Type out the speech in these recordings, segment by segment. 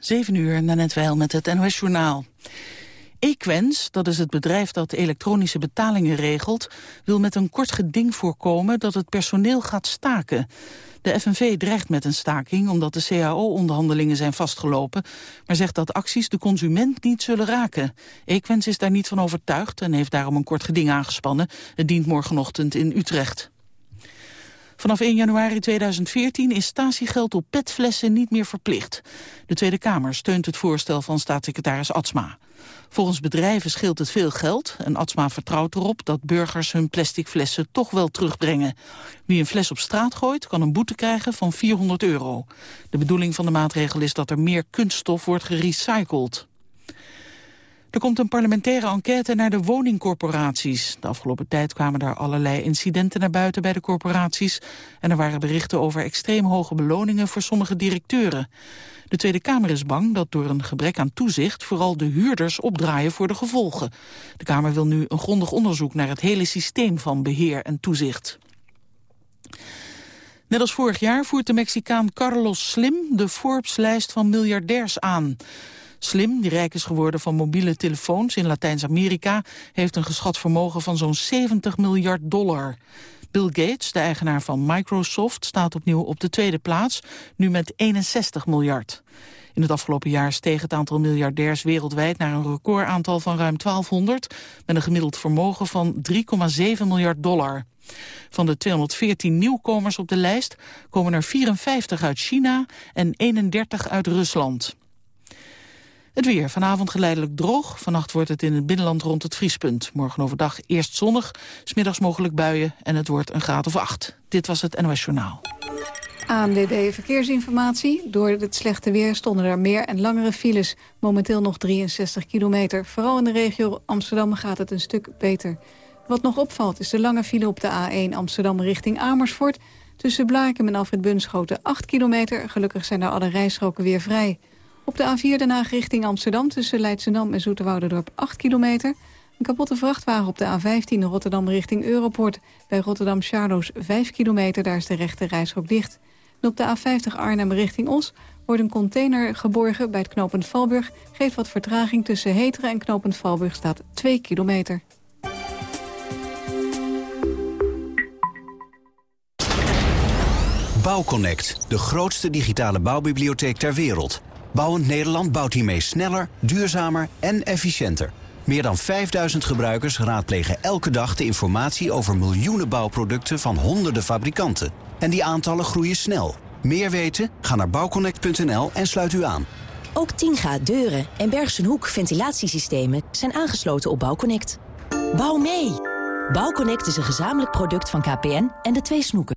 7 uur, net wel met het NOS-journaal. Equens, dat is het bedrijf dat elektronische betalingen regelt... wil met een kort geding voorkomen dat het personeel gaat staken. De FNV dreigt met een staking omdat de CAO-onderhandelingen zijn vastgelopen... maar zegt dat acties de consument niet zullen raken. Equens is daar niet van overtuigd en heeft daarom een kort geding aangespannen. Het dient morgenochtend in Utrecht. Vanaf 1 januari 2014 is statiegeld op petflessen niet meer verplicht. De Tweede Kamer steunt het voorstel van staatssecretaris Atsma. Volgens bedrijven scheelt het veel geld en Atsma vertrouwt erop dat burgers hun plastic flessen toch wel terugbrengen. Wie een fles op straat gooit kan een boete krijgen van 400 euro. De bedoeling van de maatregel is dat er meer kunststof wordt gerecycled. Er komt een parlementaire enquête naar de woningcorporaties. De afgelopen tijd kwamen daar allerlei incidenten naar buiten bij de corporaties. En er waren berichten over extreem hoge beloningen voor sommige directeuren. De Tweede Kamer is bang dat door een gebrek aan toezicht... vooral de huurders opdraaien voor de gevolgen. De Kamer wil nu een grondig onderzoek naar het hele systeem van beheer en toezicht. Net als vorig jaar voert de Mexicaan Carlos Slim de Forbes-lijst van miljardairs aan. Slim, die rijk is geworden van mobiele telefoons in Latijns-Amerika... heeft een geschat vermogen van zo'n 70 miljard dollar. Bill Gates, de eigenaar van Microsoft, staat opnieuw op de tweede plaats, nu met 61 miljard. In het afgelopen jaar steeg het aantal miljardairs wereldwijd naar een recordaantal van ruim 1200, met een gemiddeld vermogen van 3,7 miljard dollar. Van de 214 nieuwkomers op de lijst komen er 54 uit China en 31 uit Rusland. Het weer. Vanavond geleidelijk droog. Vannacht wordt het in het binnenland rond het vriespunt. Morgen overdag eerst zonnig, smiddags mogelijk buien en het wordt een graad of acht. Dit was het NOS Journaal. ANWB Verkeersinformatie. Door het slechte weer stonden er meer en langere files. Momenteel nog 63 kilometer. Vooral in de regio Amsterdam gaat het een stuk beter. Wat nog opvalt is de lange file op de A1 Amsterdam richting Amersfoort. Tussen Blaakem en Alfred Bunschoten 8 kilometer. Gelukkig zijn daar alle rijstroken weer vrij. Op de A4 Den Haag richting Amsterdam tussen Leidschendam en Zoeterwouderdorp 8 kilometer. Een kapotte vrachtwagen op de A15 Rotterdam richting Europort. Bij Rotterdam Charloes 5 kilometer, daar is de rechte reishok dicht. En op de A50 Arnhem richting Os wordt een container geborgen bij het knooppunt Valburg. Geeft wat vertraging tussen Heteren en knooppunt Valburg staat 2 kilometer. Bouwconnect, de grootste digitale bouwbibliotheek ter wereld. Bouwend Nederland bouwt hiermee sneller, duurzamer en efficiënter. Meer dan 5000 gebruikers raadplegen elke dag de informatie over miljoenen bouwproducten van honderden fabrikanten. En die aantallen groeien snel. Meer weten? Ga naar bouwconnect.nl en sluit u aan. Ook 10G deuren en Bergsen Hoek ventilatiesystemen zijn aangesloten op Bouwconnect. Bouw mee! Bouwconnect is een gezamenlijk product van KPN en de twee snoeken.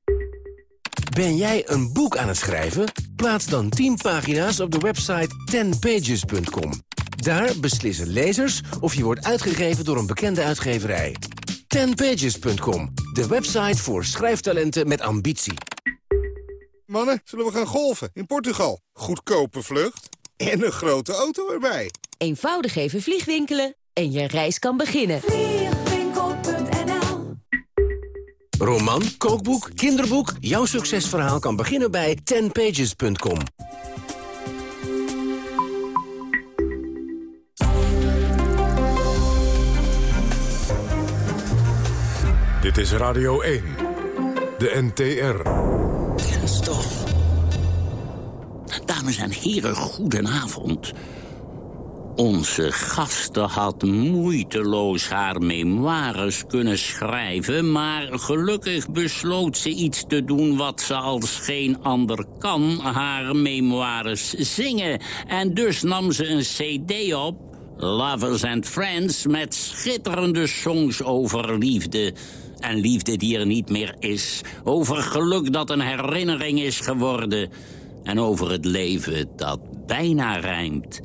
Ben jij een boek aan het schrijven? Plaats dan 10 pagina's op de website 10pages.com. Daar beslissen lezers of je wordt uitgegeven door een bekende uitgeverij. 10pages.com, de website voor schrijftalenten met ambitie. Mannen, zullen we gaan golfen in Portugal? Goedkope vlucht en een grote auto erbij. Eenvoudig even vliegwinkelen en je reis kan beginnen. Roman, kookboek, kinderboek, jouw succesverhaal kan beginnen bij 10pages.com. Dit is Radio 1, de NTR. Kenstof. Dames en heren, goedenavond. Onze gasten had moeiteloos haar memoires kunnen schrijven... maar gelukkig besloot ze iets te doen wat ze als geen ander kan... haar memoires zingen. En dus nam ze een cd op, Lovers and Friends... met schitterende songs over liefde... En liefde die er niet meer is. Over geluk dat een herinnering is geworden. En over het leven dat bijna rijmt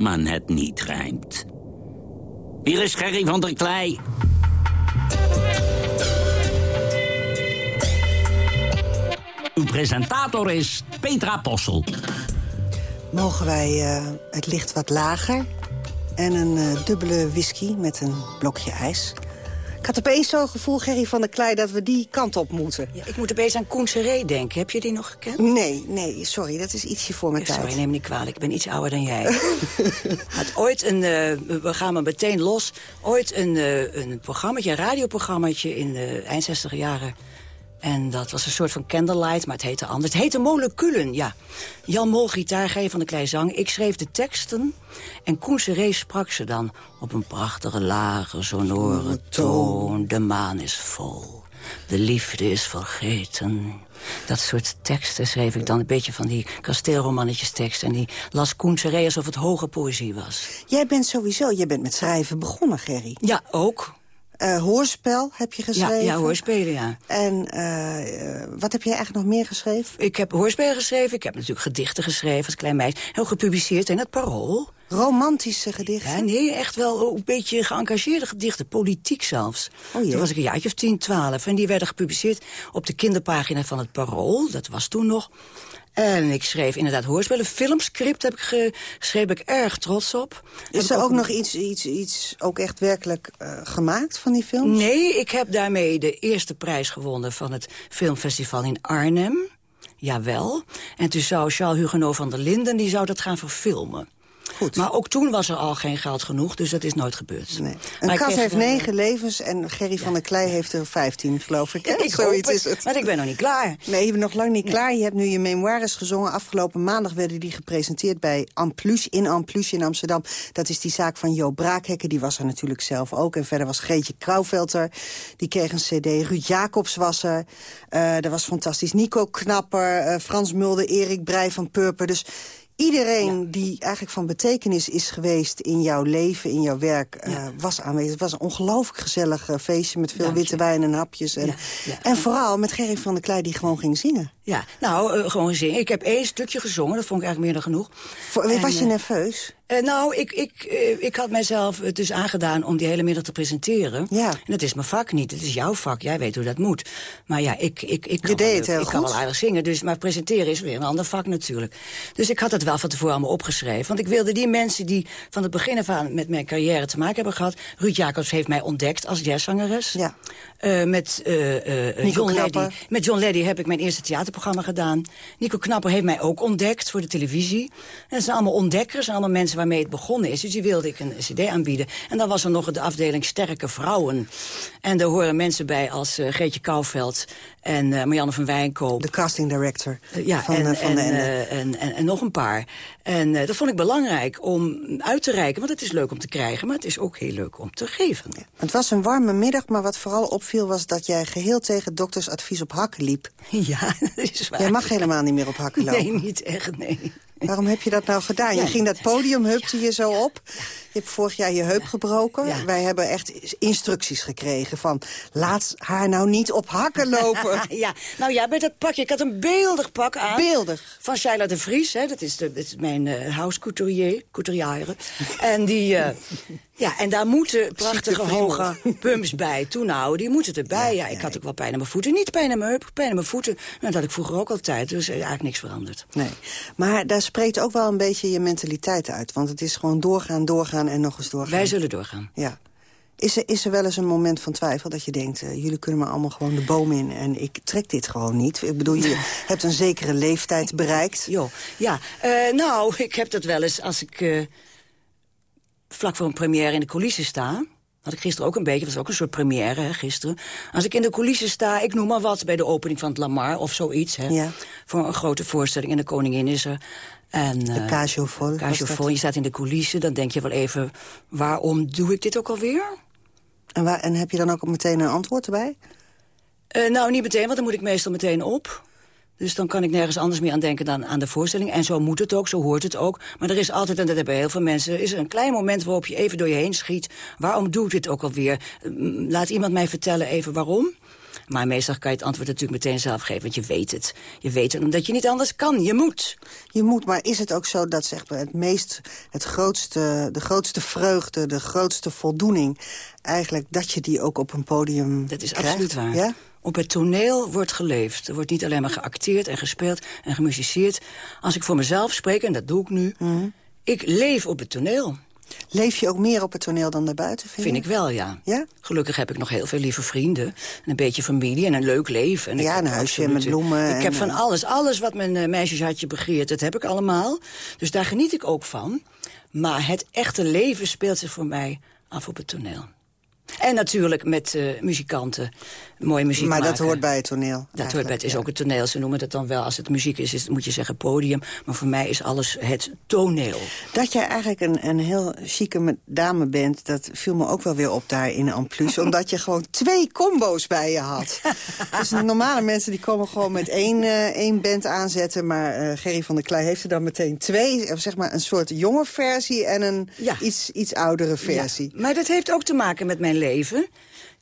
maar net niet rijmt. Hier is Gerry van der Klei. Uw presentator is Petra Possel. Mogen wij uh, het licht wat lager en een uh, dubbele whisky met een blokje ijs? Ik had opeens zo'n gevoel, Gerry van der Klei, dat we die kant op moeten. Ja, ik moet opeens aan Koen denken. Heb je die nog gekend? Nee, nee, sorry, dat is ietsje voor mijn sorry, tijd. Sorry, neem me niet kwalijk, ik ben iets ouder dan jij. had ooit een, uh, we gaan maar meteen los, ooit een, uh, een programmaatje, een radioprogrammaatje in de eind 60 jaren en dat was een soort van candlelight, maar het heette anders. Het heette Moleculen, ja. Jan Mol, gitaar, van de Klei zang. Ik schreef de teksten en Koen Seré sprak ze dan op een prachtige, lage, sonore toon. De maan is vol, de liefde is vergeten. Dat soort teksten schreef ik dan een beetje van die kasteelromannetjes tekst. En die las Koen Seré alsof het hoge poëzie was. Jij bent sowieso, jij bent met schrijven begonnen, Gerry. Ja, ook. Uh, hoorspel heb je geschreven. Ja, ja hoorspelen, ja. En uh, wat heb jij eigenlijk nog meer geschreven? Ik heb hoorspelen geschreven. Ik heb natuurlijk gedichten geschreven als klein meisje. Heel gepubliceerd in het Parool. Romantische gedichten? Ja, nee, echt wel een beetje geëngageerde gedichten. Politiek zelfs. Oh, jee. Toen was ik een jaartje of 10, 12. En die werden gepubliceerd op de kinderpagina van het Parool. Dat was toen nog. En ik schreef inderdaad hoorspelen. Filmscript heb ik geschreven, ik erg trots op. Is er ook, ook nog iets, iets, iets ook echt werkelijk uh, gemaakt van die films? Nee, ik heb daarmee de eerste prijs gewonnen van het filmfestival in Arnhem. Jawel. En toen zou Charles Huguenot van der Linden, die zou dat gaan verfilmen. Goed. Maar ook toen was er al geen geld genoeg, dus dat is nooit gebeurd. Nee. Een kat heeft negen levens en Gerry ja. van der Klei heeft er vijftien, geloof ik. Hè? ik Zoiets het, is het. Maar ik ben nog niet klaar. Nee, je bent nog lang niet nee. klaar. Je hebt nu je memoires gezongen. Afgelopen maandag werden die gepresenteerd bij Amplus in Amplus in Amsterdam. Dat is die zaak van Jo Braakhekken. Die was er natuurlijk zelf ook. En verder was Greetje Krauwveld er. Die kreeg een cd. Ruud Jacobs was er. Uh, dat was fantastisch. Nico Knapper, uh, Frans Mulder, Erik Breij van Purper. Dus Iedereen ja. die eigenlijk van betekenis is geweest in jouw leven, in jouw werk, ja. uh, was aanwezig. Het was een ongelooflijk gezellig uh, feestje met veel Dank witte je. wijn en hapjes. En, ja. en vooral met Gerry van der Klei die gewoon ging zingen. Ja, nou, uh, gewoon zingen. Ik heb één stukje gezongen, dat vond ik eigenlijk meer dan genoeg. Voor, en, was je nerveus? Uh, nou, ik, ik, uh, ik had mijzelf het dus aangedaan om die hele middag te presenteren. Ja. En dat is mijn vak niet. Het is jouw vak. Jij weet hoe dat moet. Maar ja, ik, ik, ik, kan, wel, ik kan wel aardig zingen. Dus, maar presenteren is weer een ander vak natuurlijk. Dus ik had het wel van tevoren allemaal opgeschreven. Want ik wilde die mensen die van het begin af aan met mijn carrière te maken hebben gehad... Ruud Jacobs heeft mij ontdekt als jazzzangeres. Ja. Uh, met, John Leddy. met John Leddy heb ik mijn eerste theaterprogramma gedaan. Nico Knapper heeft mij ook ontdekt voor de televisie. En dat zijn allemaal ontdekkers allemaal mensen waarmee het begonnen is. Dus die wilde ik een cd aanbieden. En dan was er nog de afdeling Sterke Vrouwen. En daar horen mensen bij als uh, Greetje Kouwveld en uh, Marianne van Wijnkoop. De casting director uh, ja, van, en, van en, de en, en, en, nog een paar. En dat vond ik belangrijk om uit te reiken. Want het is leuk om te krijgen, maar het is ook heel leuk om te geven. Ja. Het was een warme middag, maar wat vooral opviel was dat jij geheel tegen doktersadvies op hakken liep. Ja, dat is waar. Jij mag helemaal niet meer op hakken lopen. Nee, niet echt, nee. Waarom heb je dat nou gedaan? Je Ja. ging dat podium, hupte je zo op. Je hebt vorig jaar je heup gebroken. Ja. Wij hebben echt instructies gekregen van... laat haar nou niet op hakken lopen. ja, nou ja, met dat pakje. Ik had een beeldig pak aan. Beeldig. Van Sheila de Vries, hè. Dat is, de, dat is mijn uh, housecouturier, couturière. en die... Uh, ja, en daar moeten prachtige hoge pumps bij. Toen nou, die moeten erbij. Ja, ik had ook wel pijn aan mijn voeten. Niet pijn aan mijn heup, pijn aan mijn voeten. Nou, dat had ik vroeger ook altijd. Dus er is eigenlijk niks veranderd. Nee, maar daar spreekt ook wel een beetje je mentaliteit uit. Want het is gewoon doorgaan, doorgaan en nog eens doorgaan. Wij zullen doorgaan. Ja. Is er, is er wel eens een moment van twijfel dat je denkt... Uh, jullie kunnen me allemaal gewoon de boom in en ik trek dit gewoon niet? Ik bedoel, je hebt een zekere leeftijd bereikt. Jo, ja. Uh, nou, ik heb dat wel eens als ik uh, vlak voor een première in de coulissen sta... Had ik gisteren ook een beetje, was ook een soort première hè, gisteren. Als ik in de coulissen sta, ik noem maar wat, bij de opening van het Lamar of zoiets. Hè, Ja. Voor een grote voorstelling en de koningin is er. En, De eh, Casio Vol. Casio je staat in de coulissen, dan denk je wel even... waarom doe ik dit ook alweer? En, waar, en heb je dan ook meteen een antwoord erbij? Eh, nou, niet meteen, want dan moet ik meestal meteen op. Dus dan kan ik nergens anders meer aan denken dan aan de voorstelling. En zo moet het ook, zo hoort het ook. Maar er is altijd, en dat hebben heel veel mensen... is er een klein moment waarop je even door je heen schiet. Waarom doe ik dit ook alweer? Mm, Laat iemand mij vertellen even waarom. Maar meestal kan je het antwoord natuurlijk meteen zelf geven, want je weet het. Je weet het omdat je niet anders kan. Je moet. Je moet, maar is het ook zo dat zeg maar, het meest, het grootste, de grootste vreugde, de grootste voldoening, eigenlijk dat je die ook op een podium Dat is krijgt? absoluut waar. Ja? Op het toneel wordt geleefd. Er wordt niet alleen maar geacteerd en gespeeld en gemusiceerd. Als ik voor mezelf spreek, en dat doe ik nu... Mhm. ik leef op het toneel. Leef je ook meer op het toneel dan daarbuiten, vind, Vind ik wel, ja. Ja? Gelukkig heb ik nog heel veel lieve vrienden. En een beetje familie en een leuk leven. En Ja, een huisje met bloemen Ik heb van eh, alles. Alles wat mijn eh, meisjeshartje begeert, dat heb ik allemaal. Dus daar geniet ik ook van. Maar het echte leven speelt zich voor mij af op het toneel. En natuurlijk met eh, muzikanten. Mooie muziek Maar dat hoort bij het toneel. Dat hoort bij het is ook het toneel. Ze noemen dat dan wel, als het muziek is, is moet je zeggen podium. Maar voor mij is alles het toneel. Dat jij eigenlijk een, een heel chique me- dame bent... dat viel me ook wel weer op daar in Amplus. omdat je gewoon twee combo's bij je had. dus normale mensen die komen gewoon met één, eh, één band aanzetten... maar eh, Gerry van der Klei heeft er dan meteen twee. eh, Zeg maar een soort jonge versie en een iets, iets oudere versie. Ja, maar dat heeft ook te maken met mijn leven.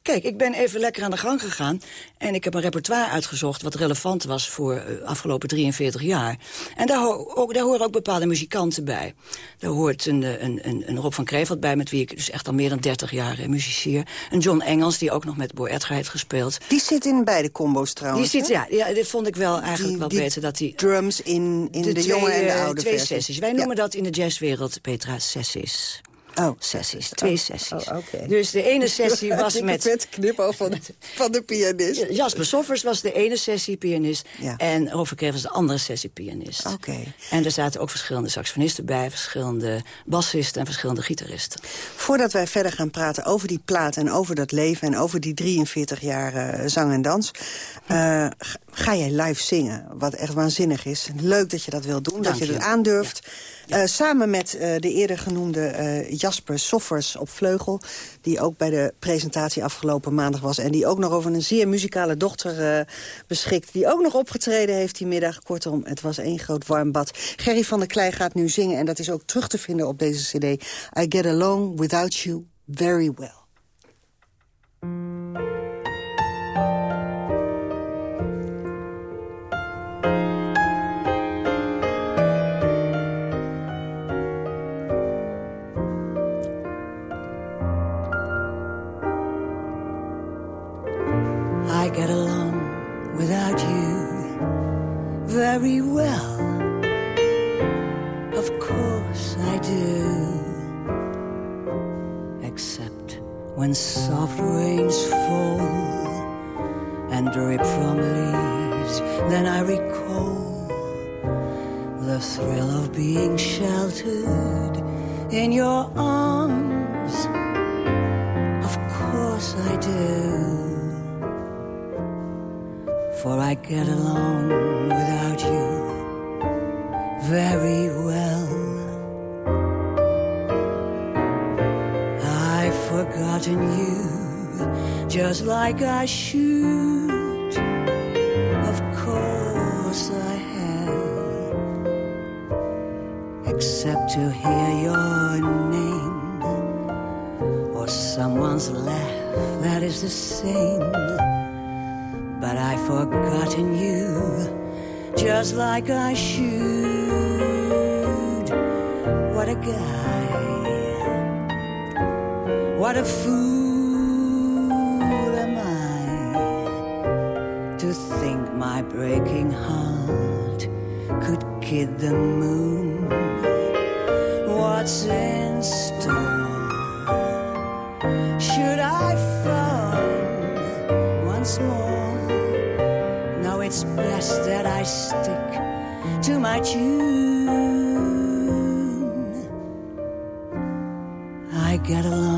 Kijk, ik ben even lekker aan de gang gegaan... en ik heb een repertoire uitgezocht wat relevant was voor de afgelopen 43 jaar. En daar, ho ook, daar horen ook bepaalde muzikanten bij. Daar hoort een, eh, een, een, een Rob van Kreveld bij, met wie ik dus echt al meer dan 30 jaar eh, muziceer. Een John Engels, die ook nog met Boy Edgar heeft gespeeld. Die zit in beide combo's trouwens. Die zit, ja, ja, dit vond ik wel eigenlijk Die- wel die beter dat die... drums in, in de, twee, jonge en de eh, oude twee. Wij Ja. noemen dat in de jazzwereld, Petra, sessies. Oh. Sessies, twee Oh, sessies. oh. Dus de ene sessie was Ik met... vet knipoog van, van de pianist. Jasper Soffers was de ene sessie pianist. Ja. En Rover Kreef was de andere sessie pianist. Oké. En er zaten ook verschillende saxofonisten bij, verschillende bassisten en verschillende gitaristen. Voordat wij verder gaan praten over die plaat en over dat leven... en over die 43 jaar eh, zang en dans... eh, ga jij live zingen, wat echt waanzinnig is. Leuk dat je dat wilt doen, Dank dat je je. dat aandurft. Eh, samen met eh, de eerder genoemde eh, Jasper Soffers op vleugel... die ook bij de presentatie afgelopen maandag was... en die ook nog over een zeer muzikale dochter beschikt... die ook nog opgetreden heeft die middag. Kortom, het was één groot warm bad. Gerry van der Klei gaat nu zingen... en dat is ook terug te vinden op deze cd. I get along without you very well. I get along without you very well. Of course I do. Except when soft rains fall and drip from leaves, then I recall the thrill of being sheltered in your arms. For I get along without you very well. I've forgotten you just like I should. Of course I have. Except to hear your name or someone's laugh that is the same. But I've forgotten you just like I should. What a guy. What a fool am I to think my breaking heart could kid the moon. My tune. I get along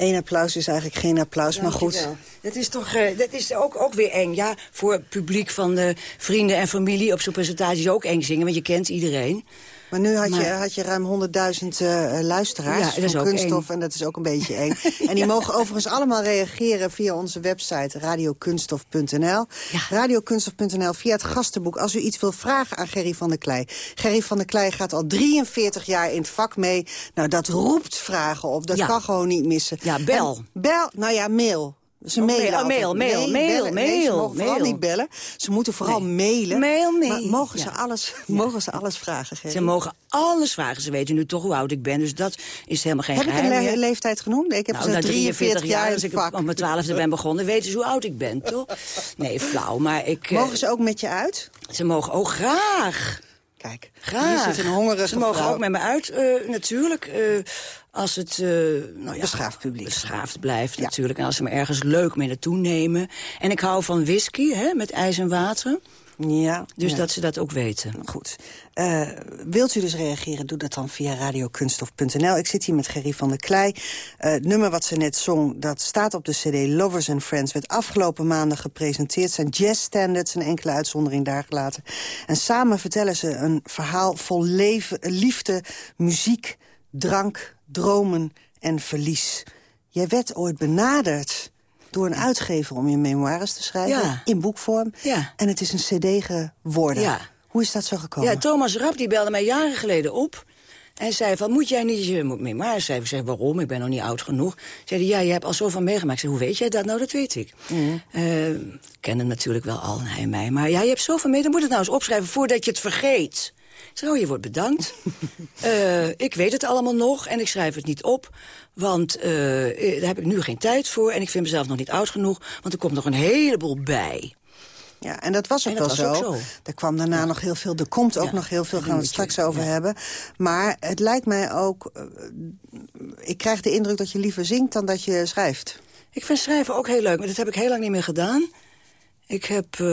Eén applaus is eigenlijk geen applaus, maar goed. Dat is toch eh, dat is ook, ook weer eng. Ja, voor het publiek van de vrienden en familie op zo'n presentatie is ook eng zingen, want je kent iedereen. Maar nu had, je, had je ruim 100.000 eh, luisteraars Ja, dat is van ook Kunststof. eng. En dat is ook een beetje eng. en die mogen overigens allemaal reageren via onze website radiokunststof.nl. Radiokunststof.nl via het gastenboek. Als u iets wil vragen aan Gerry van der Klei. Gerry van der Klei gaat al 43 jaar in het vak mee. Nou, dat roept vragen op. Dat kan gewoon niet missen. Ja, bel. En bel, nou ja, mail. Ze Oh, mailen mail, altijd. mail, mail, Nee, mail, bellen. Nee, ze mail, mogen vooral mail. niet bellen. Ze moeten vooral mailen. Mail, mail. Maar mogen ze, Ja. alles, mogen ze alles vragen, Gerry? Ze mogen alles vragen. Ze weten nu toch hoe oud ik ben, dus dat is helemaal geen Heb ik geheim een le- leeftijd genoemd? Ik heb nou, gezegd na 43 jaar als ik op mijn twaalfde ben begonnen, weten ze hoe oud ik ben, toch? Nee, flauw, maar ik... eh, Mogen ze ook met je uit? Ze mogen ook graag. Kijk, graag. hier zit een hongerige Ze mogen vrouw. ook met me uit, eh, natuurlijk. eh, als het eh, nou ja, Beschaafd publiek. beschaafd blijft, natuurlijk. En als ze me ergens leuk mee naartoe nemen. En ik hou van whisky, hè, met ijs en water. Ja. Dus ja. dat ze dat ook weten. Goed. Eh, wilt u dus reageren, doe dat dan via radiokunstof.nl. Ik zit hier met Gerry van der Klei. Eh, het nummer wat ze net zong, dat staat op de cd Lovers and Friends... werd afgelopen maanden gepresenteerd. zijn jazzstandards, een enkele uitzondering daar gelaten. En samen vertellen ze een verhaal vol leven, liefde, muziek, drank, dromen en verlies. Jij werd ooit benaderd door een uitgever om je memoires te schrijven... Ja. in boekvorm. Ja. En het is een cd geworden. Ja. Hoe is dat zo gekomen? Ja, Thomas Rapp die belde mij jaren geleden op. En zei van, moet jij niet je memoires schrijven? Ik zei, waarom? Ik ben nog niet oud genoeg. Zei ja, je hebt al zoveel meegemaakt. Ik zei, hoe weet jij dat? Nou, dat weet ik. Mm. Eh, ik ken hem natuurlijk wel al, hij en mij. Maar ja, je hebt zoveel mee, dan moet het nou eens opschrijven voordat je het vergeet. Zei, oh, je wordt bedankt. Eh, ik weet het allemaal nog en ik schrijf het niet op. Want eh, daar heb ik nu geen tijd voor. En ik vind mezelf nog niet oud genoeg. Want er komt nog een heleboel bij. Ja, en dat was ook dat wel was zo. ook zo. Er kwam daarna nog heel veel. Er komt ook Ja, nog heel veel, dat gaan we het je, straks over hebben. Maar het lijkt mij ook... eh, ik krijg de indruk dat je liever zingt dan dat je schrijft. Ik vind schrijven ook heel leuk, maar dat heb ik heel lang niet meer gedaan. Ik heb eh,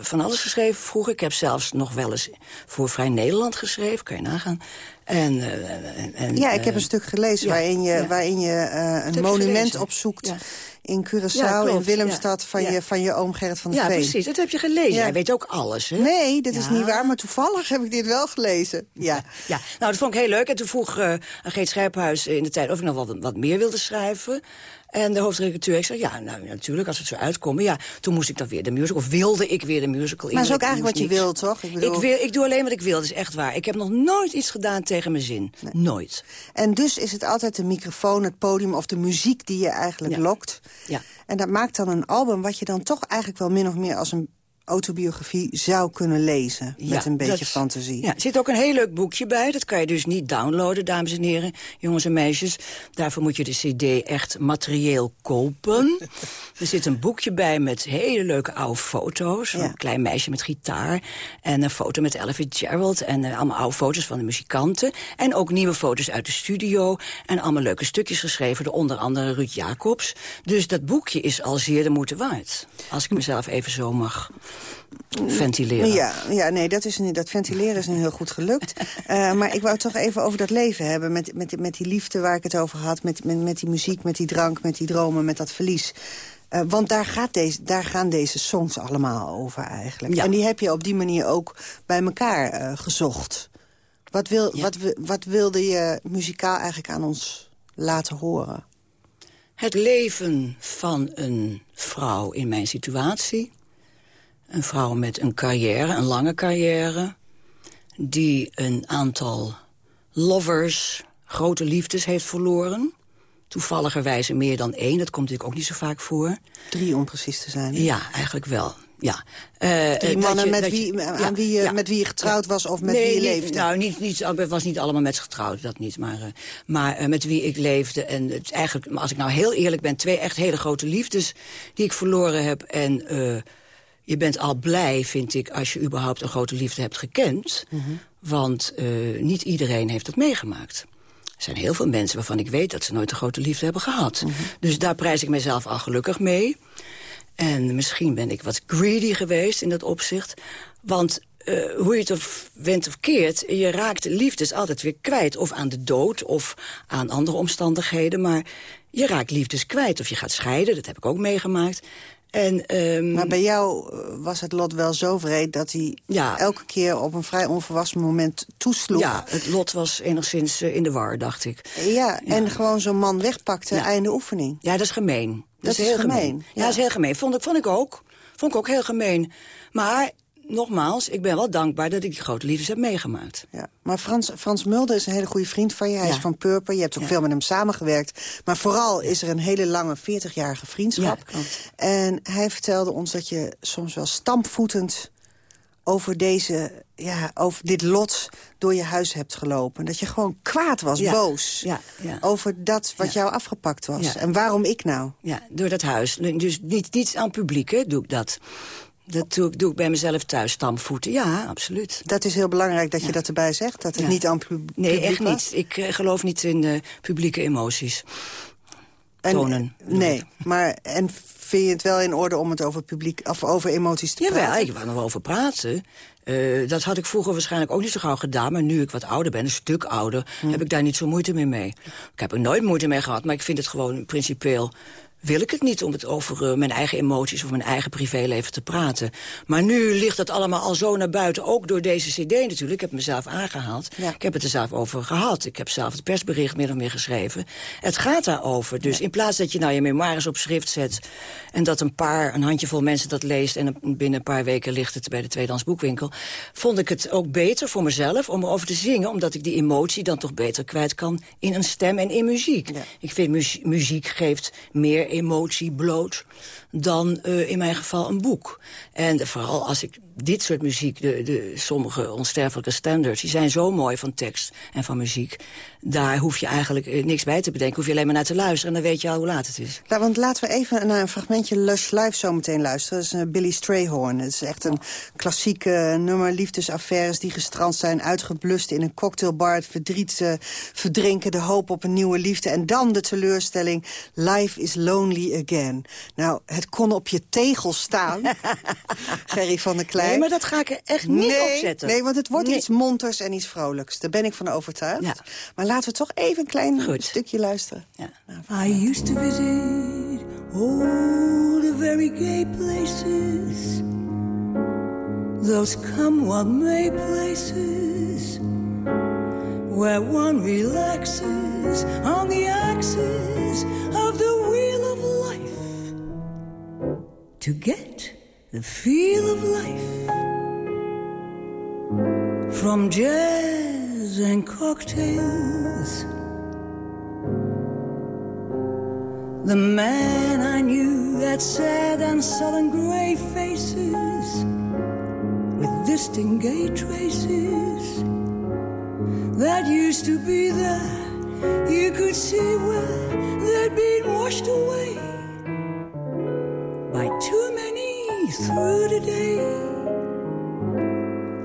van alles geschreven vroeger. Ik heb zelfs nog wel eens voor Vrij Nederland geschreven, kan je nagaan. En, eh, en, ja, ik heb eh, een stuk gelezen ja, waarin je, ja. waarin je een monument opzoekt... Ja. in Curaçao, Ja, in Willemstad, ja, van, ja. Je, van je oom Gerrit van der Ja, Veen. precies, dat heb je gelezen. Ja. Hij weet ook alles, hè? Nee, dat is Ja. niet waar, maar toevallig heb ik dit wel gelezen. Ja. Ja, nou, dat vond ik heel leuk. En toen vroeg aan Geet Scherphuis in de tijd of ik nog wat, wat meer wilde schrijven. En de hoofdredacteur, ik zei, ja, nou, natuurlijk, als het zo uitkomen. Ja, toen moest ik dan weer de musical, of wilde ik weer de musical. Maar dat is ook eigenlijk wat je wil, toch? Ik bedoel- Ik, wil, ik doe alleen wat ik wil, dat is echt waar. Ik heb nog nooit iets gedaan tegen mijn zin. Nooit. En dus is het altijd de microfoon, het podium of de muziek die je eigenlijk Ja. lokt. Ja. En dat maakt dan een album wat je dan toch eigenlijk wel min of meer als een autobiografie zou kunnen lezen. Ja, met een beetje dat fantasie. Ja, er zit ook een heel leuk boekje bij. Dat kan je dus niet downloaden, dames en heren, jongens en meisjes. Daarvoor moet je de cd echt materieel kopen. er zit een boekje bij met hele leuke oude foto's. Van een klein meisje met gitaar. En een foto met Ella Fitzgerald. En eh, allemaal oude foto's van de muzikanten. En ook nieuwe foto's uit de studio. En allemaal leuke stukjes geschreven door onder andere Ruud Jacobs. Dus dat boekje is al zeer de moeite waard. Als ik mezelf even zo mag ventileren. Ja, ja, nee, dat, is nu, dat ventileren is nu heel goed gelukt. Eh, maar ik wou het toch even over dat leven hebben. Met, met, met die liefde waar ik het over had. Met, met, met die muziek, met die drank, met die dromen, met dat verlies. Eh, want daar, gaat deze, daar gaan deze songs allemaal over eigenlijk. Ja. En die heb je op die manier ook bij elkaar eh, gezocht. Wat, wil, wat, wat wilde je muzikaal eigenlijk aan ons laten horen? Het leven van een vrouw in mijn situatie. Een vrouw met een carrière, een lange carrière. Die een aantal lovers, grote liefdes heeft verloren. toevalligerwijze meer dan één. Dat komt natuurlijk ook niet zo vaak voor. Drie om precies te zijn. Ja, eigenlijk wel. Ja. Uh, Drie mannen je, met, wie, je, aan wie je, ja, met wie je getrouwd was of met nee, wie je niet, leefde? Nou, niet, niet, het was niet allemaal met ze getrouwd, dat niet. Maar, uh, maar uh, met wie ik leefde. En het eigenlijk, als ik nou heel eerlijk ben... twee echt hele grote liefdes die ik verloren heb. En je bent al blij, vind ik, als je überhaupt een grote liefde hebt gekend. Mm -hmm. Want niet iedereen heeft dat meegemaakt. Er zijn heel veel mensen waarvan ik weet dat ze nooit een grote liefde hebben gehad. Mm -hmm. Dus daar prijs ik mezelf al gelukkig mee. En misschien ben ik wat greedy geweest in dat opzicht. Want uh, hoe je het of went of keert, je raakt liefdes altijd weer kwijt. Of aan de dood, of aan andere omstandigheden. Maar je raakt liefdes kwijt. Of je gaat scheiden, dat heb ik ook meegemaakt. En, um, maar bij jou was het lot wel zo vreed dat hij ja, elke keer op een vrij onverwachts moment toesloeg. Ja, het lot was enigszins uh, in de war, dacht ik. Ja, ja. en gewoon zo'n man wegpakte, ja. einde oefening. Ja, dat is gemeen. Dat, dat is heel gemeen. gemeen. Ja, dat is heel gemeen. Vond ik, vond ik ook. Vond ik ook heel gemeen. Maar nogmaals, ik ben wel dankbaar dat ik die grote liefdes heb meegemaakt. Ja, maar Frans, Frans Mulder is een hele goede vriend van je. Hij ja. is van Purper. Je hebt ook ja. veel met hem samengewerkt. Maar vooral is er een hele lange 40-jarige vriendschap. Ja, en hij vertelde ons dat je soms wel stampvoetend over, deze, ja, over dit lot door je huis hebt gelopen. Dat je gewoon kwaad was, ja. boos. Ja, ja. Over dat wat jou afgepakt was. En waarom ik nou? Ja, door dat huis. Dus niet, aan publiek, hè, doe ik dat. Dat doe ik, doe ik bij mezelf thuis, stamvoeten. Ja, absoluut. Dat is heel belangrijk dat je dat erbij zegt? Dat het ja. niet aan pu publiek Nee, echt was? niet. Ik uh, geloof niet in uh, publieke emoties. Tonen. En, nee, maar en vind je het wel in orde om het over, publiek, of over emoties te Jawel, praten? ik wil er wel over praten. Uh, dat had ik vroeger waarschijnlijk ook niet zo gauw gedaan. Maar nu ik wat ouder ben, een stuk ouder, Hm. heb ik daar niet zo moeite meer mee. Ik heb er nooit moeite mee gehad, maar ik vind het gewoon principieel wil ik het niet om het over uh, mijn eigen emoties of mijn eigen privéleven te praten. Maar nu ligt dat allemaal al zo naar buiten, ook door deze cd natuurlijk. Ik heb mezelf aangehaald. Ja. Ik heb het er zelf over gehad. Ik heb zelf het persbericht meer of meer geschreven. Het gaat daarover. Dus ja. in plaats dat je nou je memoires op schrift zet... en dat een paar, een handjevol mensen dat leest... en binnen een paar weken ligt het bij de tweedehands boekwinkel... vond ik het ook beter voor mezelf om erover te zingen... omdat ik die emotie dan toch beter kwijt kan in een stem en in muziek. Ja. Ik vind muziek geeft meer emotie bloot dan uh, in mijn geval een boek. En vooral als ik dit soort muziek, de, de sommige onsterfelijke standards... die zijn zo mooi van tekst en van muziek. Daar hoef je eigenlijk uh, niks bij te bedenken. Hoef je alleen maar naar te luisteren en dan weet je al hoe laat het is. Nou, want laten we even naar een fragmentje Lush Live zo meteen luisteren. Dat is uh, Billy Strayhorn. Het is echt een klassieke nummer. Liefdesaffaires die gestrand zijn, uitgeblust in een cocktailbar. Het verdriet verdrinken, de hoop op een nieuwe liefde. En dan de teleurstelling, life is lonely again. Nou, het kon op je tegel staan. Gerry van der Klein. Nee, maar dat ga ik er echt niet nee, opzetten. Nee, want het wordt nee. iets monters en iets vrolijks. Daar ben ik van overtuigd. Ja. Maar laten we toch even een klein Goed. stukje luisteren. Ja. Nou, I used to visit all the very gay places. Those come what may places. Where one relaxes on the axis of the wheel. To get the feel of life from jazz and cocktails. The man I knew had sad and sullen gray faces with distinct gay traces that used to be there. You could see where they'd been washed away by too many through the day.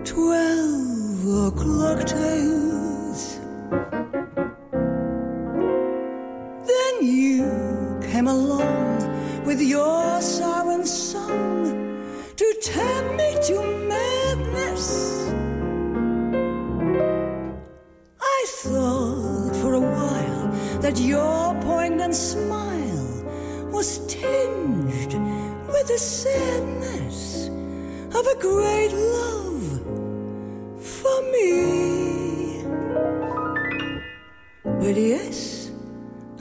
Twelve o'clock tales. Then you came along with your siren song to tempt me to madness. I thought for a while that your poignant smile was tinged with the sadness of a great love for me. But yes,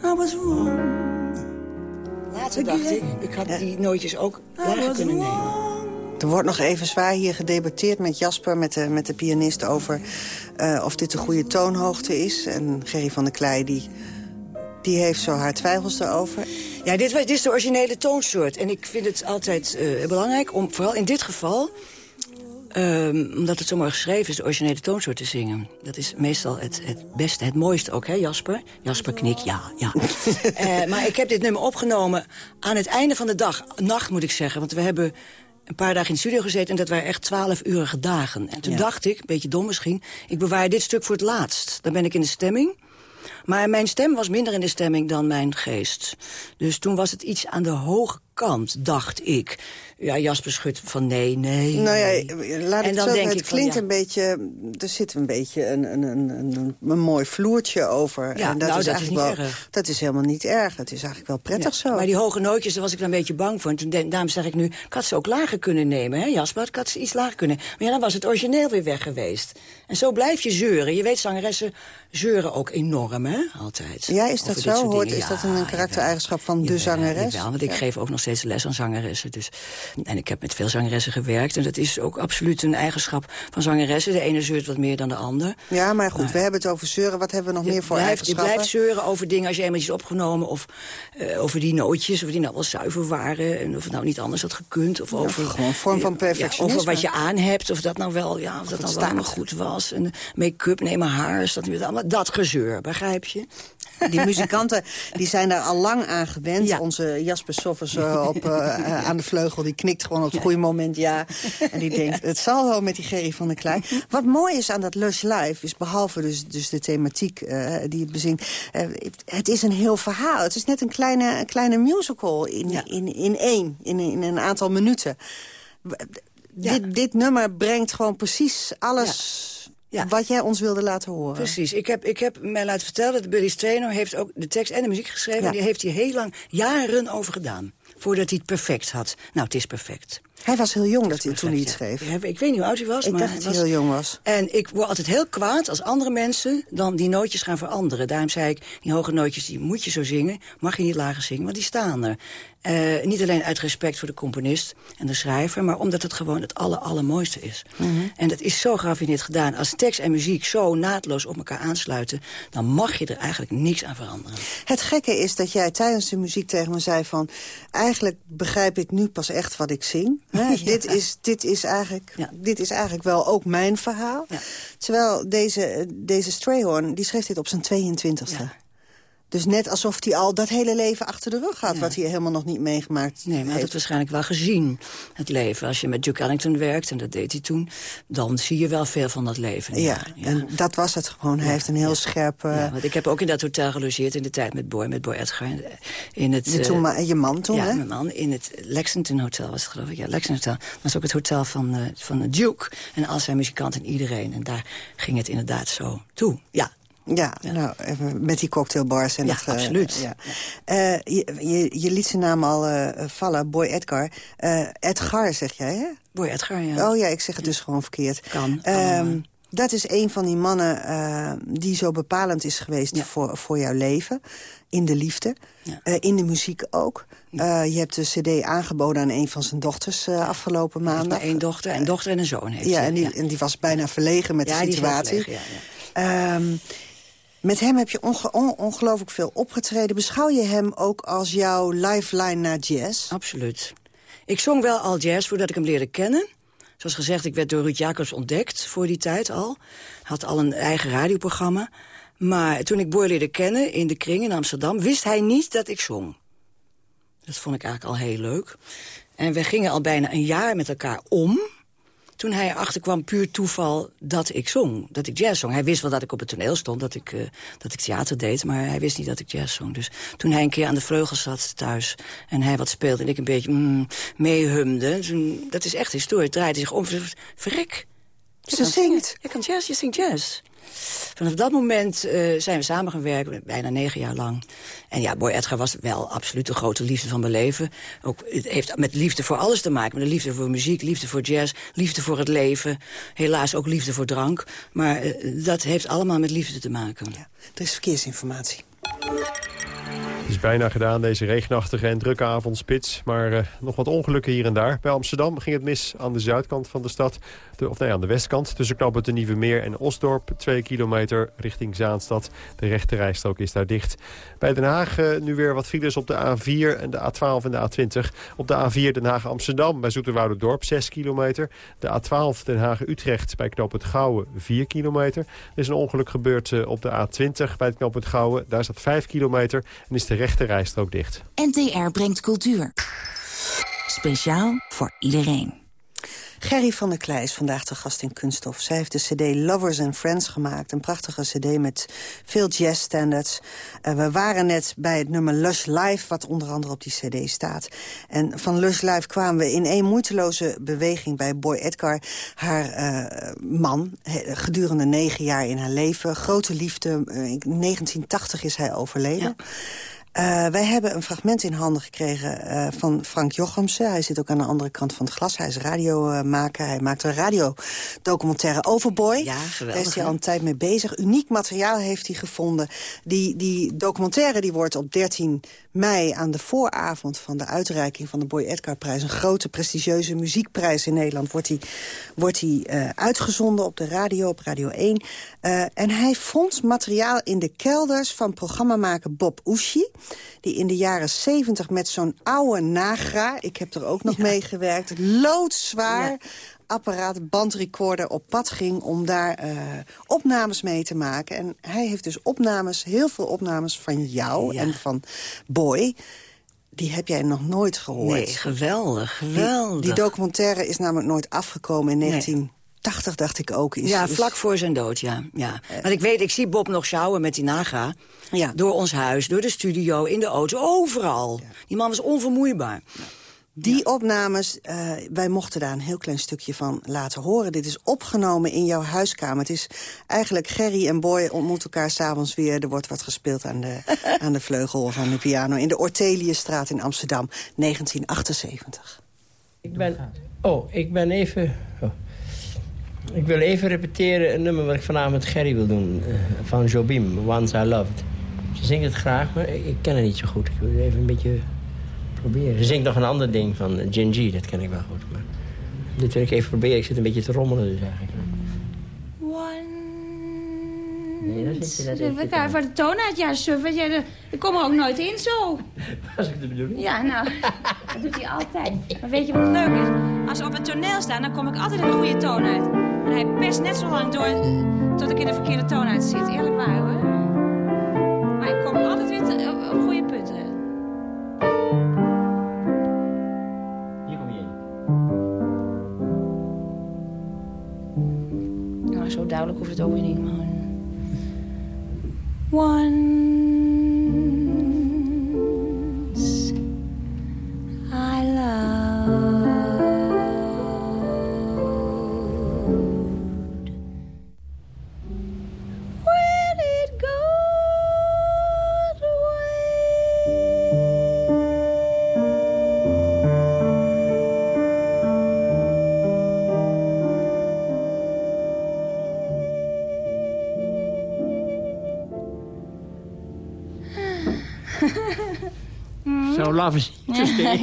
I was wrong. Later dacht ik, ik had die nootjes ook lager kunnen nemen. Er wordt nog even zwaar hier gedebatteerd met Jasper, met de, met de pianist... over uh, of dit de goede toonhoogte is. En Gerry van der Klei die, die heeft zo haar twijfels erover. Ja, dit, was- dit is de originele toonsoort. En ik vind het altijd eh, belangrijk om, vooral in dit geval... ehm, omdat het zo mooi geschreven is, de originele toonsoort te zingen. Dat is meestal het, het beste, het mooiste ook, hè Jasper? Jasper knik, ja, ja. Eh, maar ik heb dit nummer opgenomen aan het einde van de dag. Nacht moet ik zeggen, want we hebben een paar dagen in de studio gezeten... en dat waren echt twaalf-urige dagen. En toen Ja. dacht ik, een beetje dom misschien... ik bewaar dit stuk voor het laatst. Dan ben ik in de stemming... Maar mijn stem was minder in de stemming dan mijn geest. Dus toen was het iets aan de hoge kant, dacht ik. Ja, Jasper schudt van nee, nee. Nou ja, nee. laat en ik dan zo, denk het ik van, klinkt ja. een beetje... Er zit een beetje een, een, een, een, een mooi vloertje over. Ja, en nou, dat is eigenlijk niet wel, erg. Dat is helemaal niet erg. Het is eigenlijk wel prettig Ja, zo. Maar die hoge nootjes, daar was ik dan een beetje bang voor. En toen, daarom zeg ik nu, ik had ze ook lager kunnen nemen, hè Jasper? Ik had ze iets lager kunnen Maar ja, dan was het origineel weer weg geweest. En zo blijf je zeuren. Je weet, zangeressen zeuren ook enorm, hè? Altijd. Ja, is dat zo? Hoort, is dat Ja, een karaktereigenschap van de zangeres? Jawel, want ik Ja. geef ook nog steeds les aan zangeressen. Dus. En ik heb met veel zangeressen gewerkt. En dat is ook absoluut een eigenschap van zangeressen. De ene zeurt wat meer dan de ander. Ja, maar goed, we hebben het over zeuren. Wat hebben we nog meer voor blijft, je blijft zeuren over dingen als je eenmaal iets is opgenomen... of eh, over die nootjes, of die nou wel zuiver waren... en of het nou niet anders had gekund. Of Ja, over, gewoon een vorm van ja, perfectionisme. over wat je aan hebt, of dat nou wel, ja, of dat nou wel goed was. En make-up, nee, mijn haar, is dat, niet allemaal, dat gezeur, begrijp je? Die muzikanten die zijn daar al lang aan gewend. Onze Jasper Soffers eh, op, eh, eh, aan de vleugel, die knikt gewoon op het goede moment ja. En die denkt, het zal wel met die Gerry van der Klein. Wat mooi is aan dat Lush Live, is behalve dus, dus de thematiek eh, die het bezingt... eh, het is een heel verhaal. Het is net een kleine, een kleine musical in, in, in één, in, in een aantal minuten. Dit, dit nummer brengt gewoon precies alles... Wat jij ons wilde laten horen. Precies. Ik heb, ik heb mij laten vertellen dat Billy Strano heeft ook de tekst en de muziek geschreven. Ja. En die heeft hier heel lang, jaren over gedaan. Voordat hij het perfect had. Nou, het is perfect. Hij was heel jong dat hij, toen hij het schreef. Ja, ik weet niet hoe oud hij was. Ik maar dacht dat hij heel jong was. En ik word altijd heel kwaad als andere mensen dan die nootjes gaan veranderen. Daarom zei ik, die hoge nootjes die moet je zo zingen. Mag je niet lager zingen, want die staan er. Eh, niet alleen uit respect voor de componist en de schrijver... maar omdat het gewoon het aller, allermooiste is. Mhm. En dat is zo geraffineerd gedaan. Als tekst en muziek zo naadloos op elkaar aansluiten... dan mag je er eigenlijk niks aan veranderen. Het gekke is dat jij tijdens de muziek tegen me zei van... eigenlijk begrijp ik nu pas echt wat ik zing. Hè? dit, is, dit, is eigenlijk, dit is eigenlijk wel ook mijn verhaal. Terwijl deze, deze Strayhorn, die schreef dit op zijn 22e. Dus net alsof hij al dat hele leven achter de rug had... wat hij helemaal nog niet meegemaakt Nee, maar hij had het waarschijnlijk wel gezien, het leven. Als je met Duke Ellington werkt, en dat deed hij toen... dan zie je wel veel van dat leven. Ja, en dat was het gewoon. Hij heeft een heel scherp... Ja, want ik heb ook in dat hotel gelogeerd in de tijd met Boy, met Boy Edgar. In het, Je eh, toen je man toen, ja, hè? mijn man. In het Lexington Hotel was het, geloof ik. Ja, Lexington Hotel. Dat was ook het hotel van, eh, van de Duke. En al zijn muzikanten en iedereen. En daar ging het inderdaad zo toe. Ja, Ja, nou, met die cocktailbars. En Ja, dat, eh, absoluut. ja. Eh, je, je, je liet zijn naam al eh, vallen, Boy Edgar. Edgar, zeg jij, hè? Boy Edgar, ja. Oh ja, ik zeg het dus gewoon verkeerd. Kan, Ehm, dat is een van die mannen die zo bepalend is geweest voor, voor jouw leven. In de liefde. In de muziek ook. Je hebt de cd aangeboden aan een van zijn dochters eh, afgelopen maandag. één dochter, een dochter en een zoon heeft Ja, en die, ja. en die was bijna verlegen met Ja, de die situatie. verlegen, ja, Ehm, met hem heb je onge- on- ongelooflijk veel opgetreden. Beschouw je hem ook als jouw lifeline naar jazz? Absoluut. Ik zong wel al jazz voordat ik hem leerde kennen. Zoals gezegd, ik werd door Ruud Jacobs ontdekt voor die tijd al. Had al een eigen radioprogramma. Maar toen ik Boy leerde kennen in de kring in Amsterdam... wist hij niet dat ik zong. Dat vond ik eigenlijk al heel leuk. En we gingen al bijna een jaar met elkaar om... toen hij erachter kwam, puur toeval, dat ik zong. Dat ik jazz zong. Hij wist wel dat ik op het toneel stond, dat ik, eh, dat ik theater deed... maar hij wist niet dat ik jazz zong. Dus toen hij een keer aan de vleugels zat thuis... en hij wat speelde en ik een beetje mm, meehumde... dat is echt historie. Het draaide zich om. Verrek. Je Ze zingt. Je kan jazz, je zingt jazz. Vanaf dat moment eh, zijn we samen gaan werken, bijna negen jaar lang. En ja, Boy Edgar was wel absoluut de grote liefde van mijn leven. Ook, het heeft met liefde voor alles te maken. Met de liefde voor muziek, liefde voor jazz, liefde voor het leven. Helaas ook liefde voor drank. Maar eh, dat heeft allemaal met liefde te maken. Er is verkeersinformatie. Is bijna gedaan, deze regenachtige en drukke avondspits. Maar uh, nog wat ongelukken hier en daar. Bij Amsterdam ging het mis aan de zuidkant van de stad. Of nee, aan de westkant. Tussen knooppunt de Nieuwe Meer en Osdorp. Twee kilometer richting Zaanstad. De rechterrijstrook is daar dicht. Bij Den Haag uh, nu weer wat files op de A4 en de A12 en de A20. Op de A4 Den Haag-Amsterdam bij Dorp 6 kilometer. De A12 Den Haag-Utrecht bij knooppunt Gouwen 4 kilometer. Er is een ongeluk gebeurd uh, op de A20 bij het knooppunt Gouwen. Daar staat 5 kilometer en is de rechte rijstrook dicht. NTR brengt cultuur. Speciaal voor iedereen. Gerry van der Klei is vandaag de gast in Kunststof. Zij heeft de cd Lovers and Friends gemaakt. Een prachtige cd met veel jazzstandards. Uh, we waren net bij het nummer Lush Live, wat onder andere op die cd staat. En van Lush Live kwamen we in één moeiteloze beweging bij Boy Edgar. Haar uh, man, gedurende negen jaar in haar leven. Grote liefde, uh, in 1980 is hij overleden. Ja. Uh, wij hebben een fragment in handen gekregen uh, van Frank Jochemsen. Hij zit ook aan de andere kant van het glas. Hij is radiomaker. Hij maakt een radiodocumentaire over Boy. Ja, geweldig. Daar is hij al een tijd mee bezig. Uniek materiaal heeft hij gevonden. Die, die documentaire die wordt op 13 mei aan de vooravond van de uitreiking van de Boy Edgar-prijs... een grote prestigieuze muziekprijs in Nederland... wordt hij wordt hij uh, uitgezonden op de radio, op Radio 1. Uh, en hij vond materiaal in de kelders van programmamaker Bob Ushi... die in de jaren 70 met zo'n oude Nagra... ik heb er ook nog ja. mee gewerkt, loodzwaar... Ja apparaat, bandrecorder op pad ging om daar uh, opnames mee te maken. En hij heeft dus opnames, heel veel opnames van jou ja. en van Boy die heb jij nog nooit gehoord. Nee, geweldig, geweldig. Die, die documentaire is namelijk nooit afgekomen in nee. 1980, dacht ik ook. Is, ja, vlak voor zijn dood, ja. ja. Uh, Want ik weet, ik zie Bob nog sjouwen met die Naga. Ja. Door ons huis, door de studio, in de auto, overal. Ja. Die man was onvermoeibaar. Ja. Die ja. opnames, uh, wij mochten daar een heel klein stukje van laten horen. Dit is opgenomen in jouw huiskamer. Het is eigenlijk Gerry en Boy ontmoeten elkaar s'avonds weer. Er wordt wat gespeeld aan de, aan de vleugel of aan de piano... in de Orteliusstraat in Amsterdam, 1978. Ik ben... Oh, ik ben even... Oh. Ik wil even repeteren een nummer wat ik vanavond met Gerry wil doen. Uh, van Jobim, Once I Loved. Ze zingt het graag, maar ik ken het niet zo goed. Ik wil even een beetje proberen. Ze zingt nog een ander ding van Genji, dat ken ik wel goed. Maar dit wil ik even proberen. Ik zit een beetje te rommelen dus eigenlijk. One... Nee, dat zit je, dat. Voor de toon uit, ja, suf. Ja, ik kom er ook nooit in zo. Was ik de bedoeling? Ja, nou, dat doet hij altijd. Maar weet je wat leuk is? Als we op het toneel staan, dan kom ik altijd in de goede toon uit. En hij pest net zo lang door tot ik in de verkeerde toon uit zit. Eerlijk waar, hoor. Maar ik kom altijd weer te, op, op goede punten. zo duidelijk hoeft het ook weer niet. Maar... Once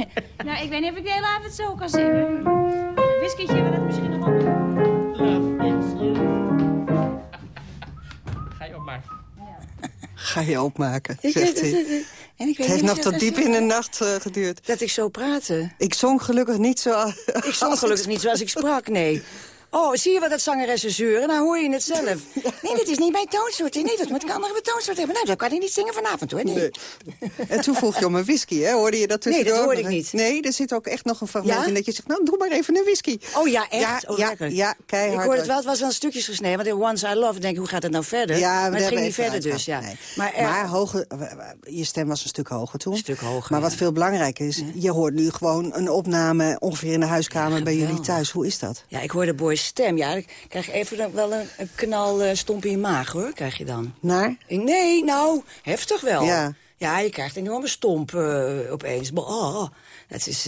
Nou, ik weet niet of ik de hele avond zo kan zingen. Een whiskietje wil het misschien nog op. Ga je opmaken. Ga je opmaken, Ik zegt weet hij. het, en ik weet Het heeft niet nog of tot dat diep in de nacht uh, geduurd. Dat ik zo praatte. Ik zong gelukkig niet zo... Ik zong gelukkig niet zoals ik sprak, nee. Oh, zie je wat dat zangeressen zeuren? Nou hoor je het zelf. Nee, dit is niet mijn toonsoort. Nee, dat moet ik andere toonsoort hebben. Nou, dat kan ik niet zingen vanavond, hoor. Nee. Nee. En toen vroeg je om een whisky, hè? Hoorde je dat Nee, tussendoor? dat hoorde ik niet. Nee, er zit ook echt nog een fragment Ja? in dat je zegt... nou, doe maar even een whisky. Oh ja, echt? Ja, oh, ja, ja, keihard. Ik hoorde het wel, het was wel stukjes gesneden. Want in Once I Love denk ik, hoe gaat het nou verder? Ja, maar het ging niet verder dus, ja. uitgehaald. Maar, er- Maar hoger, je stem was een stuk hoger toen. Een stuk hoger, Maar wat veel belangrijker is, je hoort nu gewoon een opname... ongeveer in de huiskamer bij jullie thuis. Hoe is dat? Ja, ik hoorde Boy's stem. Ja, dan krijg je even wel een, een knal eh, stomp in je maag, hoor. Krijg je dan. Naar? Nee, nou, heftig wel. Ja. Ja, je krijgt een enorme stomp eh, opeens. Maar, Oh, dat is,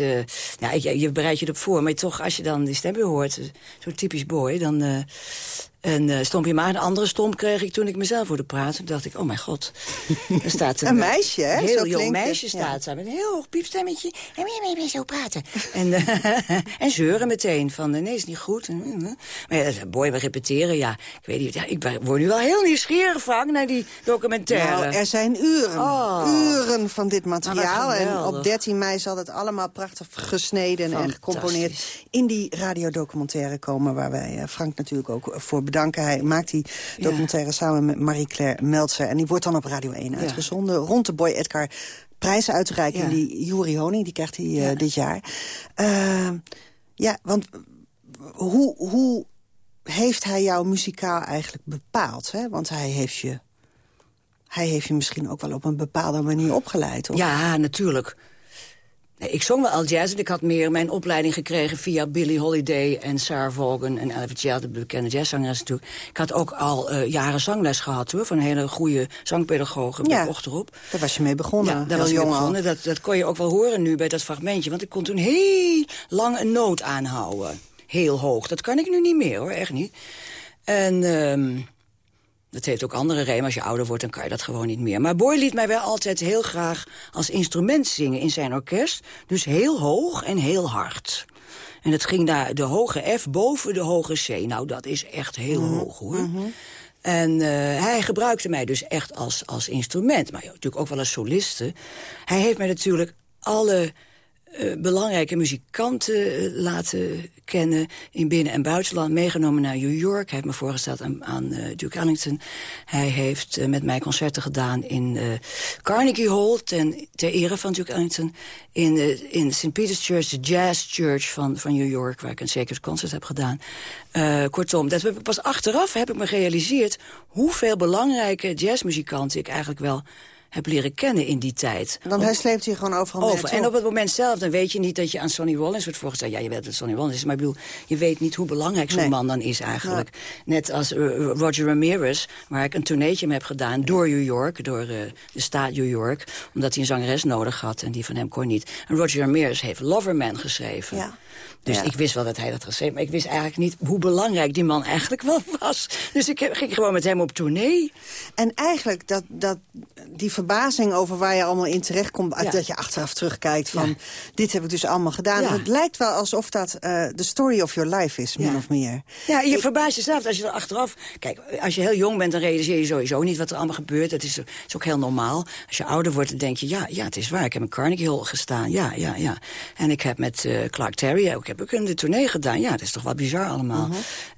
ja, je, je bereidt je erop voor. Maar toch, als je dan die stem weer hoort, eh, zo typisch boy, dan... eh, En uh, Stompje maar een andere stomp kreeg ik toen ik mezelf hoorde praten. Toen dacht ik, oh mijn god. Er staat een, een meisje, hè? heel zo jong meisje staat daar met een heel hoog piepstemmetje. En wie mee zo praten. en, uh, en zeuren meteen van, nee, is niet goed. Maar ja, boy, we repeteren, ja. Ik weet niet, ja, ik word nu wel heel nieuwsgierig, Frank, naar die documentaire. Nou, er zijn uren, oh. uren van dit materiaal. en op 13 mei zal het allemaal prachtig gesneden en gecomponeerd... in die radiodocumentaire komen, waar wij Frank natuurlijk ook voor bedanken. Hij maakt die documentaire samen met Marie-Claire Meltzer. En die wordt dan op Radio 1 uitgezonden. Rond de Boy Edgar prijsuitreiking. Ja. Die Juri Honing, die krijgt hij uh, dit jaar. Uh, ja, want hoe, hoe heeft hij jou muzikaal eigenlijk bepaald? Hè? Want hij heeft je... Hij heeft je misschien ook wel op een bepaalde manier opgeleid, of? Ja, natuurlijk. Ik zong wel al jazz en ik had meer mijn opleiding gekregen... via Billie Holiday en Sarah Vaughan en Ella Fitzgerald, de bekende jazzzangeres natuurlijk. Ik had ook al uh, jaren zangles gehad hoor, van een hele goede zangpedagoge ja, Ochterop. Daar was je mee begonnen, ja, daar was jong mee begonnen. Dat, dat kon je ook wel horen nu bij dat fragmentje. Want ik kon toen heel lang een noot aanhouden. Heel hoog. Dat kan ik nu niet meer hoor, echt niet. En... Um, dat heeft ook andere redenen. Als je ouder wordt, dan kan je dat gewoon niet meer. Maar Boy liet mij wel altijd heel graag als instrument zingen in zijn orkest. Dus heel hoog en heel hard. En het ging daar de hoge F boven de hoge C. Nou, dat is echt heel Mhm. hoog, hoor. En uh, hij gebruikte mij dus echt als, als instrument. Maar natuurlijk ook wel als soliste. Hij heeft mij natuurlijk alle uh, belangrijke muzikanten uh, laten kennen in binnen- en buitenland. Meegenomen naar New York. Hij heeft me voorgesteld aan, aan uh, Duke Ellington. Hij heeft met mij concerten gedaan in Carnegie Hall... Ten, ter ere van Duke Ellington. In, in St. Peter's Church, de Jazz Church van, van New York... waar ik een zeker concert heb gedaan. kortom, dat heb pas achteraf heb ik me gerealiseerd... hoeveel belangrijke jazzmuzikanten ik eigenlijk wel heb leren kennen in die tijd. Want hij sleept je gewoon overal over. En op het moment zelf, dan weet je niet dat je aan Sonny Rollins wordt voorgesteld. Ja, je weet dat Sonny Rollins is, maar ik bedoel, je weet niet hoe belangrijk zo'n Nee. man dan is eigenlijk. Net als uh, Roger Ramirez, waar ik een tourneetje mee heb gedaan door New York, door uh, de staat New York, omdat hij een zangeres nodig had en die van hem kon niet. En Roger Ramirez heeft Loverman geschreven. Ja. Dus Ja. ik wist wel dat hij dat geschreven maar ik wist eigenlijk niet hoe belangrijk die man eigenlijk wel was. Dus ik ging gewoon met hem op tournee. En eigenlijk dat, dat, die verbazing over waar je allemaal in terecht komt... Ja. dat je achteraf terugkijkt van... dit heb ik dus allemaal gedaan. Het lijkt wel alsof dat eh, de story of your life is, min of meer. Ja, je verbaast jezelf als je er achteraf... Kijk, als je heel jong bent, dan realiseer je sowieso niet wat er allemaal gebeurt. Dat is, is ook heel normaal. Als je ouder wordt, dan denk je, ja, ja, het is waar. Ik heb in Carnegie Hall gestaan, ja, ja, ja. En ik heb met eh, Clark Terry, ook, ik heb ook een tournee gedaan. Ja, dat is toch wel bizar allemaal.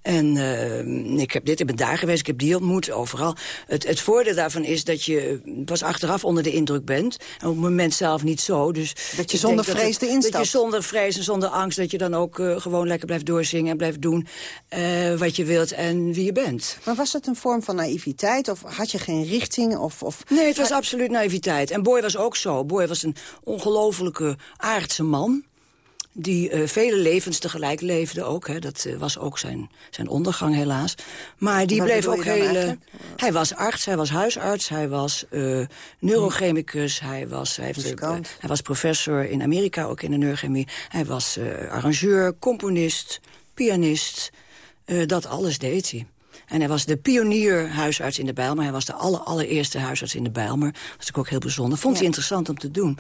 En eh, ik heb dit, ik ben daar geweest, ik heb die ontmoet, overal. Het, het voordeel daarvan is dat je pas achteraf onder de indruk bent. En op het moment zelf niet zo. Dus Dat je ik zonder vrees het- erin Dat je zonder vrees en zonder angst, dat je dan ook eh, gewoon lekker blijft doorzingen... en blijft doen eh, wat je wilt en wie je bent. Maar was het een vorm van naïviteit? Of had je geen richting? Of, of... Nee, het was absoluut naïviteit. En Boy was ook zo. Boy was een ongelofelijke aardse man die eh, vele levens tegelijk leefde ook. Hè. Dat eh, was ook zijn, zijn ondergang helaas. Maar die Wat bleef ook heel... eigenlijk? hij was arts, hij was huisarts, hij was eh, neurochemicus... Hij was, hij, heeft, hij was professor in Amerika, ook in de neurochemie. Hij was eh, arrangeur, componist, pianist. Eh, dat alles deed hij. En hij was de pionier huisarts in de Bijlmer. Hij was de aller, allereerste huisarts in de Bijlmer. Dat was natuurlijk ook heel bijzonder. Vond hij interessant om te doen.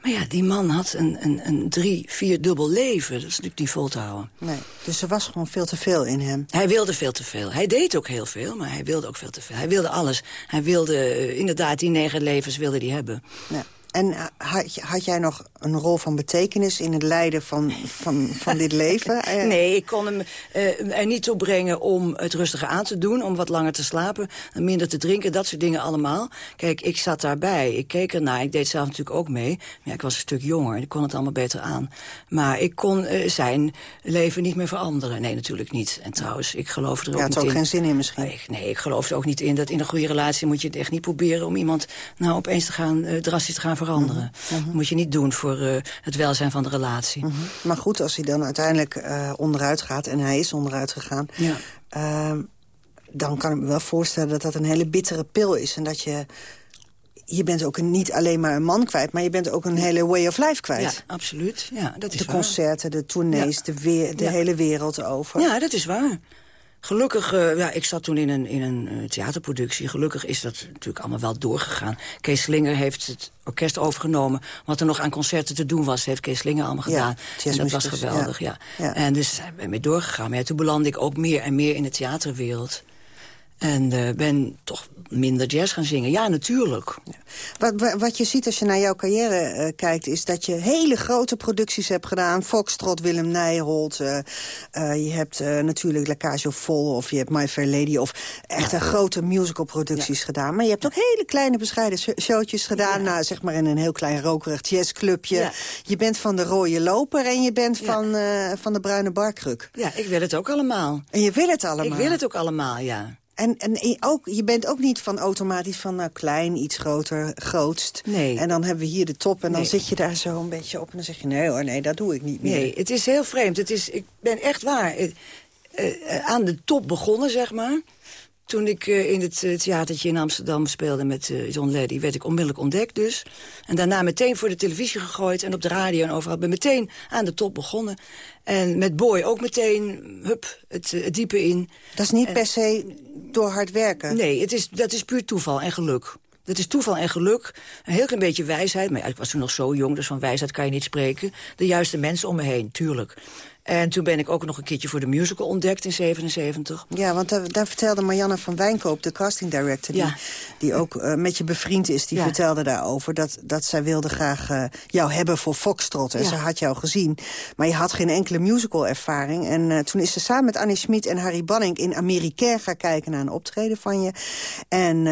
Maar ja, die man had een, een, een drie, vier dubbel leven. Dat is natuurlijk niet vol te houden. Nee, dus er was gewoon veel te veel in hem. Hij wilde veel te veel. Hij deed ook heel veel, maar hij wilde ook veel te veel. Hij wilde alles. Hij wilde eh, inderdaad die negen levens wilde hij hebben. Ja. En eh, had, had jij nog een rol van betekenis in het leiden van, van, van dit leven? Eh, Nee, ik kon hem eh, er niet toe brengen om het rustiger aan te doen. Om wat langer te slapen, en minder te drinken, dat soort dingen allemaal. Kijk, ik zat daarbij, ik keek ernaar. Ik deed zelf natuurlijk ook mee. Maar ja, ik was een stuk jonger en ik kon het allemaal beter aan. Maar ik kon eh, zijn leven niet meer veranderen. Nee, natuurlijk niet. En trouwens, ik geloof er ook Ja, het niet had ook in. geen zin in misschien. Nee, nee, ik geloof er ook niet in dat in een goede relatie moet je het echt niet proberen om iemand nou opeens te gaan, drastisch te gaan veranderen. Mhm, Dat moet je niet doen voor eh, het welzijn van de relatie. Mhm. Maar goed, als hij dan uiteindelijk eh, onderuit gaat... en hij is onderuit gegaan... Ja. ehm, dan kan ik me wel voorstellen dat dat een hele bittere pil is. En dat je... Je bent ook een, niet alleen maar een man kwijt... maar je bent ook een hele way of life kwijt. Ja, absoluut. Ja, dat is de waar. concerten, de tournees, Ja. de, weer, de Ja. hele wereld over. Ja, dat is waar. Gelukkig, uh, ja, ik zat toen in een, in een uh, theaterproductie. Gelukkig is dat natuurlijk allemaal wel doorgegaan. Kees Slinger heeft het orkest overgenomen. Wat er nog aan concerten te doen was, heeft Kees Slinger allemaal gedaan. Ja, en dat was geweldig, ja. ja. En dus zijn we mee doorgegaan. Maar toen belandde ik ook meer en meer in de theaterwereld. En uh, ben toch minder jazz gaan zingen. Ja, natuurlijk. Ja. Wat, wat je ziet als je naar jouw carrière uh, kijkt... is dat je hele grote producties hebt gedaan. Foxtrot, Willem Nijholt. Uh, je hebt natuurlijk La Cage of Vol of je hebt My Fair Lady... of echt ja. grote musicalproducties ja. gedaan. Maar je hebt ook hele kleine bescheiden showtjes gedaan. Nou, zeg maar in een heel klein rokerig jazzclubje. Je bent van de rode loper en je bent van, van de bruine barkruk. Ja, ik wil het ook allemaal. En je wil het allemaal? Ik wil het ook allemaal, ja. En, en ook, je bent ook niet van automatisch van nou, klein, iets groter, grootst. Nee. En dan hebben we hier de top en dan zit je daar zo een beetje op... en dan zeg je, nee hoor, nee, dat doe ik niet meer. Nee, het is heel vreemd. Het is, ik ben echt waar uh, uh, aan de top begonnen, zeg maar. Toen ik uh, in het uh, theatertje in Amsterdam speelde met John Leddy... werd ik onmiddellijk ontdekt dus. En daarna meteen voor de televisie gegooid en op de radio en overal. ben meteen aan de top begonnen. En met Boy ook meteen, hup, het, het diepe in. Dat is niet en, per se door hard werken? Nee, het is, dat is puur toeval en geluk. Dat is toeval en geluk. Een heel klein beetje wijsheid. Maar ja, ik was toen nog zo jong, dus van wijsheid kan je niet spreken. De juiste mensen om me heen, tuurlijk. En toen ben ik ook nog een keertje voor de musical ontdekt in 77. Ja, want daar, daar vertelde Marianne van Wijnkoop, de casting director... die, ja. die ook uh, met je bevriend is, die ja. vertelde daarover... dat, dat zij wilde graag uh, jou hebben voor Foxtrot. En ja. ze had jou gezien. Maar je had geen enkele musical-ervaring. En uh, toen is ze samen met Annie Schmid en Harry Banning... in Amerikair gaan kijken naar een optreden van je. En,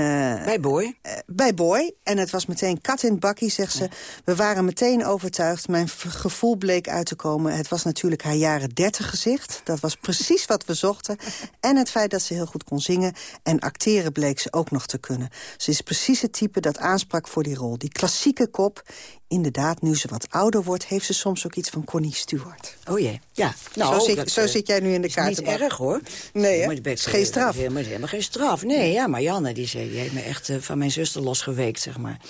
bij Boy? bij Boy. En het was meteen kat in het bakkie, zegt ze. We waren meteen overtuigd. Mijn gevoel bleek uit te komen. Het was natuurlijk haar jaren 30 gezicht. Dat was precies wat we zochten. En het feit dat ze heel goed kon zingen. En acteren bleek ze ook nog te kunnen. Ze is precies het type dat aansprak voor die rol. Die klassieke kop. Inderdaad, nu ze wat ouder wordt... heeft ze soms ook iets van Connie Stewart. Oh jee, ja. Nou, zo, zit, dat, zo zit jij nu in de kaart. niet erg, hoor. Nee, maar is geen straf. Helemaal, helemaal geen straf. Nee, ja, Marianne die, zei, die heeft me echt uh, van mijn zuster losgeweekt, zeg maar.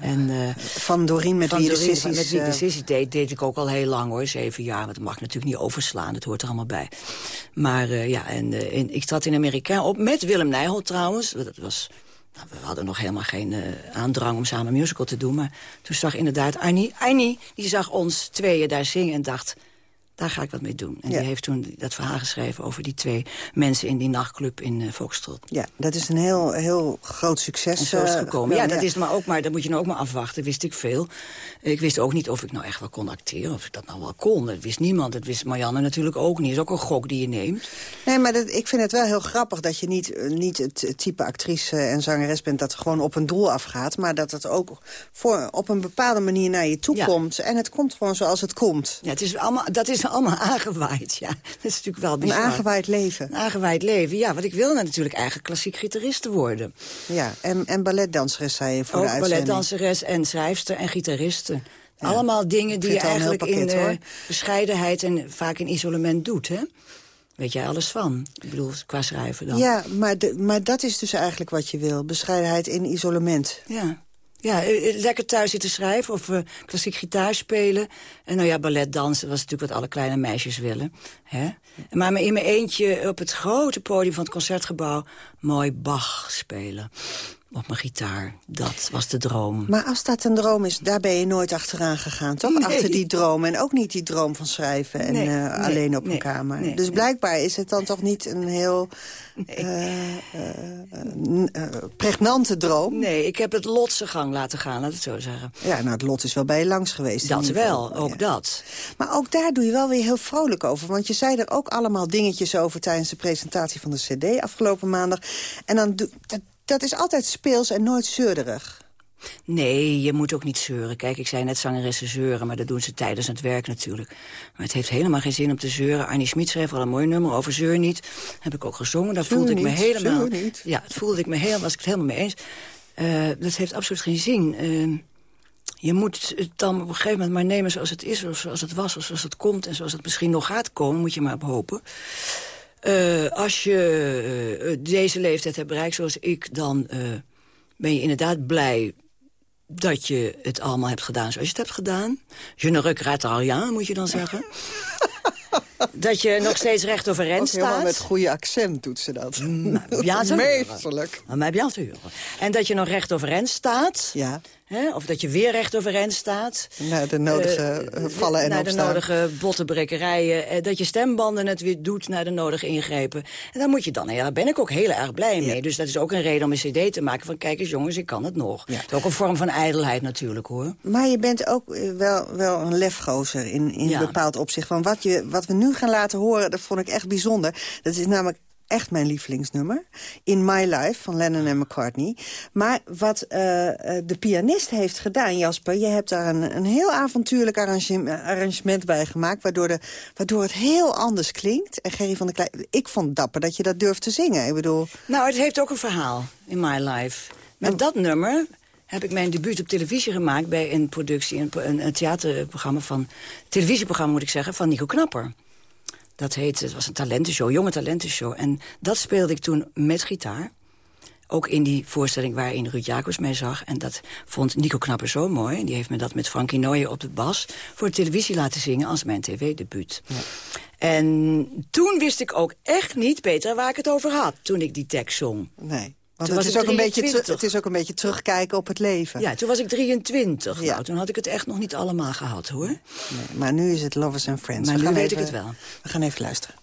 En, uh, van Doreen met wie de. Met wie de deed, deed ik ook al heel lang, hoor. Zeven jaar, want dat mag natuurlijk niet overslaan. Dat hoort er allemaal bij. Maar ja, en, en ik trad in Amerika op met Willem Nijholt trouwens. Dat was... Nou, we hadden nog helemaal geen uh, aandrang om samen musical te doen. Maar toen zag inderdaad Annie, Annie die zag ons tweeën daar zingen en dacht daar ga ik wat mee doen. En ja. die heeft toen dat verhaal geschreven over die twee mensen in die nachtclub in uh, Volkstrot. Ja, dat is een heel, heel groot succes. En zo is het gekomen. Uh, ja, dat is maar ook maar, dat moet je nou ook maar afwachten. Wist ik veel. Ik wist ook niet of ik nou echt wel kon acteren. Of ik dat nou wel kon. Dat wist niemand. Dat wist Marianne natuurlijk ook niet. Dat is ook een gok die je neemt. Nee, maar dat, ik vind het wel heel grappig dat je niet, uh, niet het type actrice en zangeres bent... dat gewoon op een doel afgaat. Maar dat het ook voor, op een bepaalde manier naar je toe ja. komt. En het komt gewoon zoals het komt. Ja, het is allemaal, dat is allemaal aangewaaid, ja. Dat is natuurlijk wel bizar. Een aangewaaid leven. Een aangewaaid leven, ja. Want ik wilde natuurlijk eigenlijk klassiek gitariste worden. Ja, en, en balletdanseres zei je voor Ook de uitzending. balletdanseres en schrijfster en gitariste. Ja. Allemaal dingen die je eigenlijk pakket, in uh, bescheidenheid en vaak in isolement doet, hè? Weet jij alles van? Ik bedoel, qua schrijven dan. Ja, maar, de, maar dat is dus eigenlijk wat je wil. Bescheidenheid in isolement. Ja. Ja, lekker thuis zitten schrijven of uh, klassiek gitaar spelen. En nou ja, ballet dansen was natuurlijk wat alle kleine meisjes willen. Hè? Maar in mijn eentje op het grote podium van het Concertgebouw... mooi Bach spelen op mijn gitaar. Dat was de droom. Maar als dat een droom is, daar ben je nooit achteraan gegaan, toch? Nee. Achter die droom. En ook niet die droom van schrijven en nee, uh, nee, alleen op een kamer. dus blijkbaar is het dan toch niet een heel uh, uh, pregnante droom? Nee, ik heb het lot zijn gang laten gaan, laat het zo zeggen. Ja, nou, het lot is wel bij je langs geweest. Dat wel, ook ja. dat. Maar ook daar doe je wel weer heel vrolijk over. Want je zei er ook allemaal dingetjes over tijdens de presentatie van de cd afgelopen maandag. En dan doe, dat, dat is altijd speels en nooit zeurderig. Nee, je moet ook niet zeuren. Kijk, ik zei net zangeressen zeuren, maar dat doen ze tijdens het werk natuurlijk. Maar het heeft helemaal geen zin om te zeuren. Arnie Schmid schreef al een mooi nummer over zeur niet. Heb ik ook gezongen, daar voelde ik me helemaal... Zeur niet. Ja, het voelde ik me helemaal, was ik het helemaal mee eens. Uh, dat heeft absoluut geen zin. Uh, je moet het dan op een gegeven moment maar nemen zoals het is... of zoals het was, of zoals het komt... en zoals het misschien nog gaat komen, moet je maar op hopen. Uh, als je uh, deze leeftijd hebt bereikt zoals ik... dan ben je inderdaad blij dat je het allemaal hebt gedaan zoals je het hebt gedaan. Je ne regrette rien, moet je dan zeggen. dat je nog steeds recht overeind Ook staat. helemaal met goede accent doet ze dat. Ja, zo. Meesterlijk. Maar sûr. En dat je nog recht overeind staat. Ja. Hè? Of dat je weer recht overeind staat. Naar de nodige Eh, eh, vallen en Naar opstaan. de nodige bottenbrekkerijen. eh, Dat je stembanden het weer doet naar de nodige ingrepen. En daar moet je dan, ja, daar ben ik ook heel erg blij mee. Dus dat is ook een reden om een cd te maken. Van kijk eens jongens, ik kan het nog. Het is ook een vorm van ijdelheid natuurlijk hoor. Maar je bent ook wel, wel een lefgozer in, in Ja. een bepaald opzicht. Want wat, je, wat we nu gaan laten horen, dat vond ik echt bijzonder. Dat is namelijk echt mijn lievelingsnummer. In My Life van Lennon en McCartney. Maar wat eh, eh, de pianist heeft gedaan, Jasper... je hebt daar een, een heel avontuurlijk arrangement, arrangement bij gemaakt... Waardoor, de, waardoor het heel anders klinkt. En Gerry van der ik vond het dapper dat je dat durft te zingen. Ik bedoel... Nou, het heeft ook een verhaal in My Life. Met dat nummer heb ik mijn debuut op televisie gemaakt... bij een productie, een, een, een theaterprogramma van... televisieprogramma moet ik zeggen, van Nico Knapper. Dat heet, het was een talentenshow, jonge talentenshow. En dat speelde ik toen met gitaar. Ook in die voorstelling waarin Ruud Jacobs mij zag. En dat vond Nico Knapper zo mooi. En die heeft me dat met Frankie Nooijen op de bas... voor de televisie laten zingen als mijn tv-debuut. En toen wist ik ook echt niet, Peter, waar ik het over had... toen ik die tekst zong. Nee. Want Toen het was is, ook een beetje te- 23. het is ook een beetje terugkijken op het leven. Ja, toen was ik 23. Nou, toen had ik het echt nog niet allemaal gehad, hoor. Nee, maar nu is het Lovers and Friends. Maar We nu gaan weet ik het wel. We gaan even luisteren.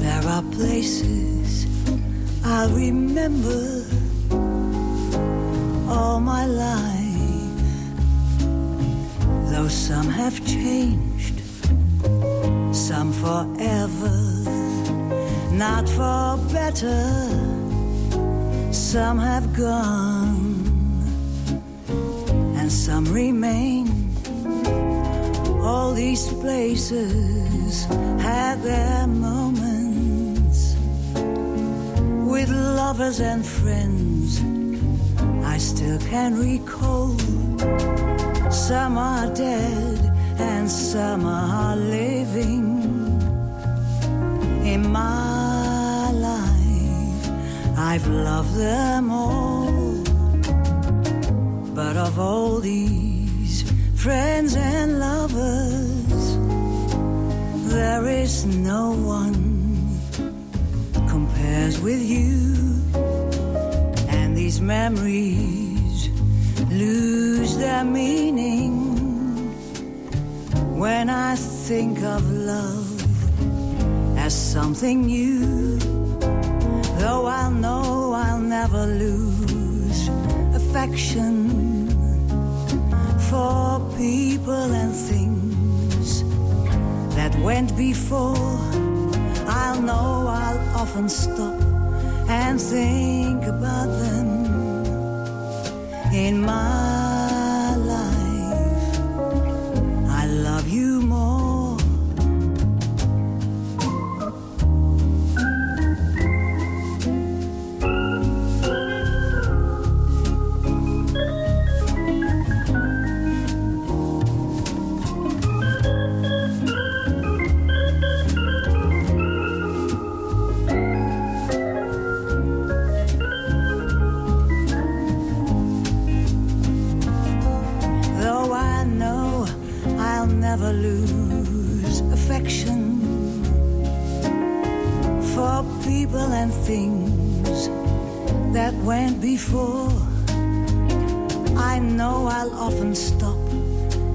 There are places I'll remember all my life, though some have changed, some forever, not for better, some have gone, and some remain. All these places had their moments with lovers and friends. I still can recall. Some are dead and some are living. In my life, I've loved them all. But of all these friends and lovers, there is no one compares with you. These memories lose their meaning when I think of love as something new. Though I'll know I'll never lose affection for people and things that went before. I'll know I'll often stop and think about them in my lose affection for people and things that went before. I know I'll often stop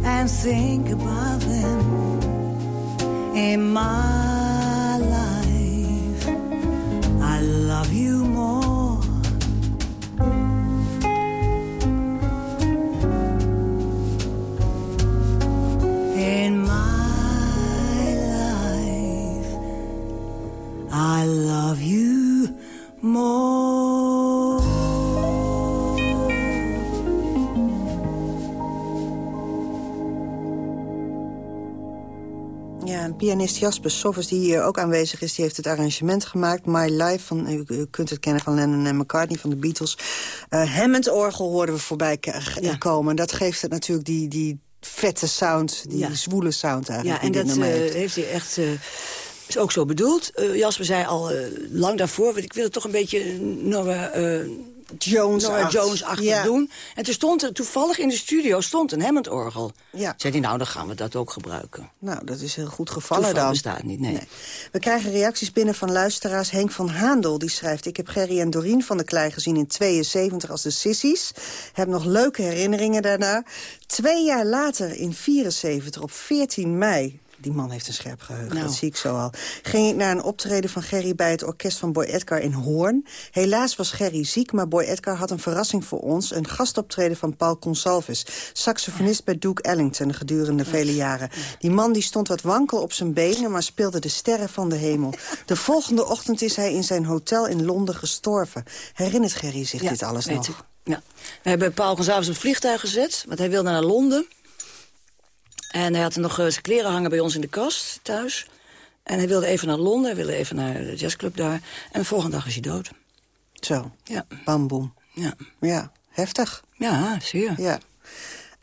and think about them in my pianist Jasper Soffers, die hier ook aanwezig is... die heeft het arrangement gemaakt. My Life, van, u, kunt het kennen van Lennon en McCartney van de Beatles. Eh Hammond-orgel hoorden we voorbij g- komen. Dat geeft het natuurlijk die, die vette sound, die Ja. zwoele sound Ja, eigenlijk. en die dit dat eh, heeft. heeft hij echt... eh, Is ook zo bedoeld. Uh, Jasper zei al uh, lang daarvoor... ik wil het toch een beetje. Jones, Nora Jones achter ja. doen. En toen stond er toevallig in de studio stond een Hammond-orgel. Ja. Zei hij, nou, dan gaan we dat ook gebruiken. Nou, dat is heel goed gevallen Toeval dan. bestaat niet, nee. nee. We krijgen reacties binnen van luisteraars. Henk van Haandel, die schrijft... Ik heb Gerry en Dorien van der Klei gezien in 72 als de sissies. Heb nog leuke herinneringen daarna. Twee jaar later, in 74, op 14 mei die man heeft een scherp geheugen, Nou. dat zie ik zo al. Ging ik naar een optreden van Gerry bij het orkest van Boy Edgar in Hoorn. Helaas was Gerry ziek, maar Boy Edgar had een verrassing voor ons. Een gastoptreden van Paul Consalves, saxofonist bij Duke Ellington gedurende vele jaren. Die man die stond wat wankel op zijn benen, maar speelde de sterren van de hemel. De volgende ochtend is hij in zijn hotel in Londen gestorven. Herinnert Gerry zich Ja, dit alles nog? ik. Ja. We hebben Paul González op een vliegtuig gezet, want hij wilde naar Londen. En hij had nog eh, zijn kleren hangen bij ons in de kast thuis. En hij wilde even naar Londen, hij wilde even naar de jazzclub daar. En de volgende dag is hij dood. Zo, Ja. bamboem. Ja. Ja, heftig. Ja, zeer. Ja.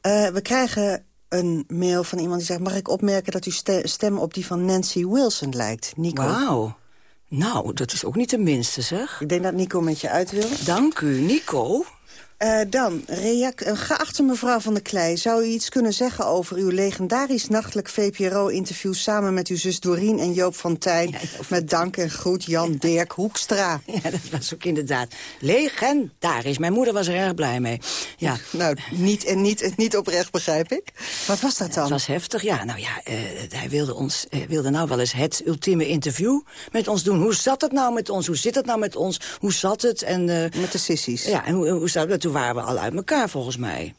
Eh, we krijgen een mail van iemand die zegt... mag ik opmerken dat uw ste- stem op die van Nancy Wilson lijkt, Nico? Wauw. Nou, dat is ook niet de minste, zeg. Ik denk dat Nico met je uit wil. Dank u, Nico. Eh, dan, eh, geachte mevrouw van der Klei... zou u iets kunnen zeggen over uw legendarisch nachtelijk VPRO-interview... samen met uw zus Dorien en Joop van Tijn... met dank en groet Jan Dirk Hoekstra. Ja, dat was ook inderdaad legendarisch. Mijn moeder was er erg blij mee. Ja. Nou, niet, en niet, niet oprecht begrijp ik. Wat was dat dan? Het was heftig, ja. Nou ja, eh, hij wilde, ons, wilde nou wel eens het ultieme interview met ons doen. Hoe zat het nou met ons? Hoe zit het nou met ons? Hoe zat het? En, met de sissies. Ja, en hoe, hoe zat het? Toen waren we al uit elkaar, volgens mij.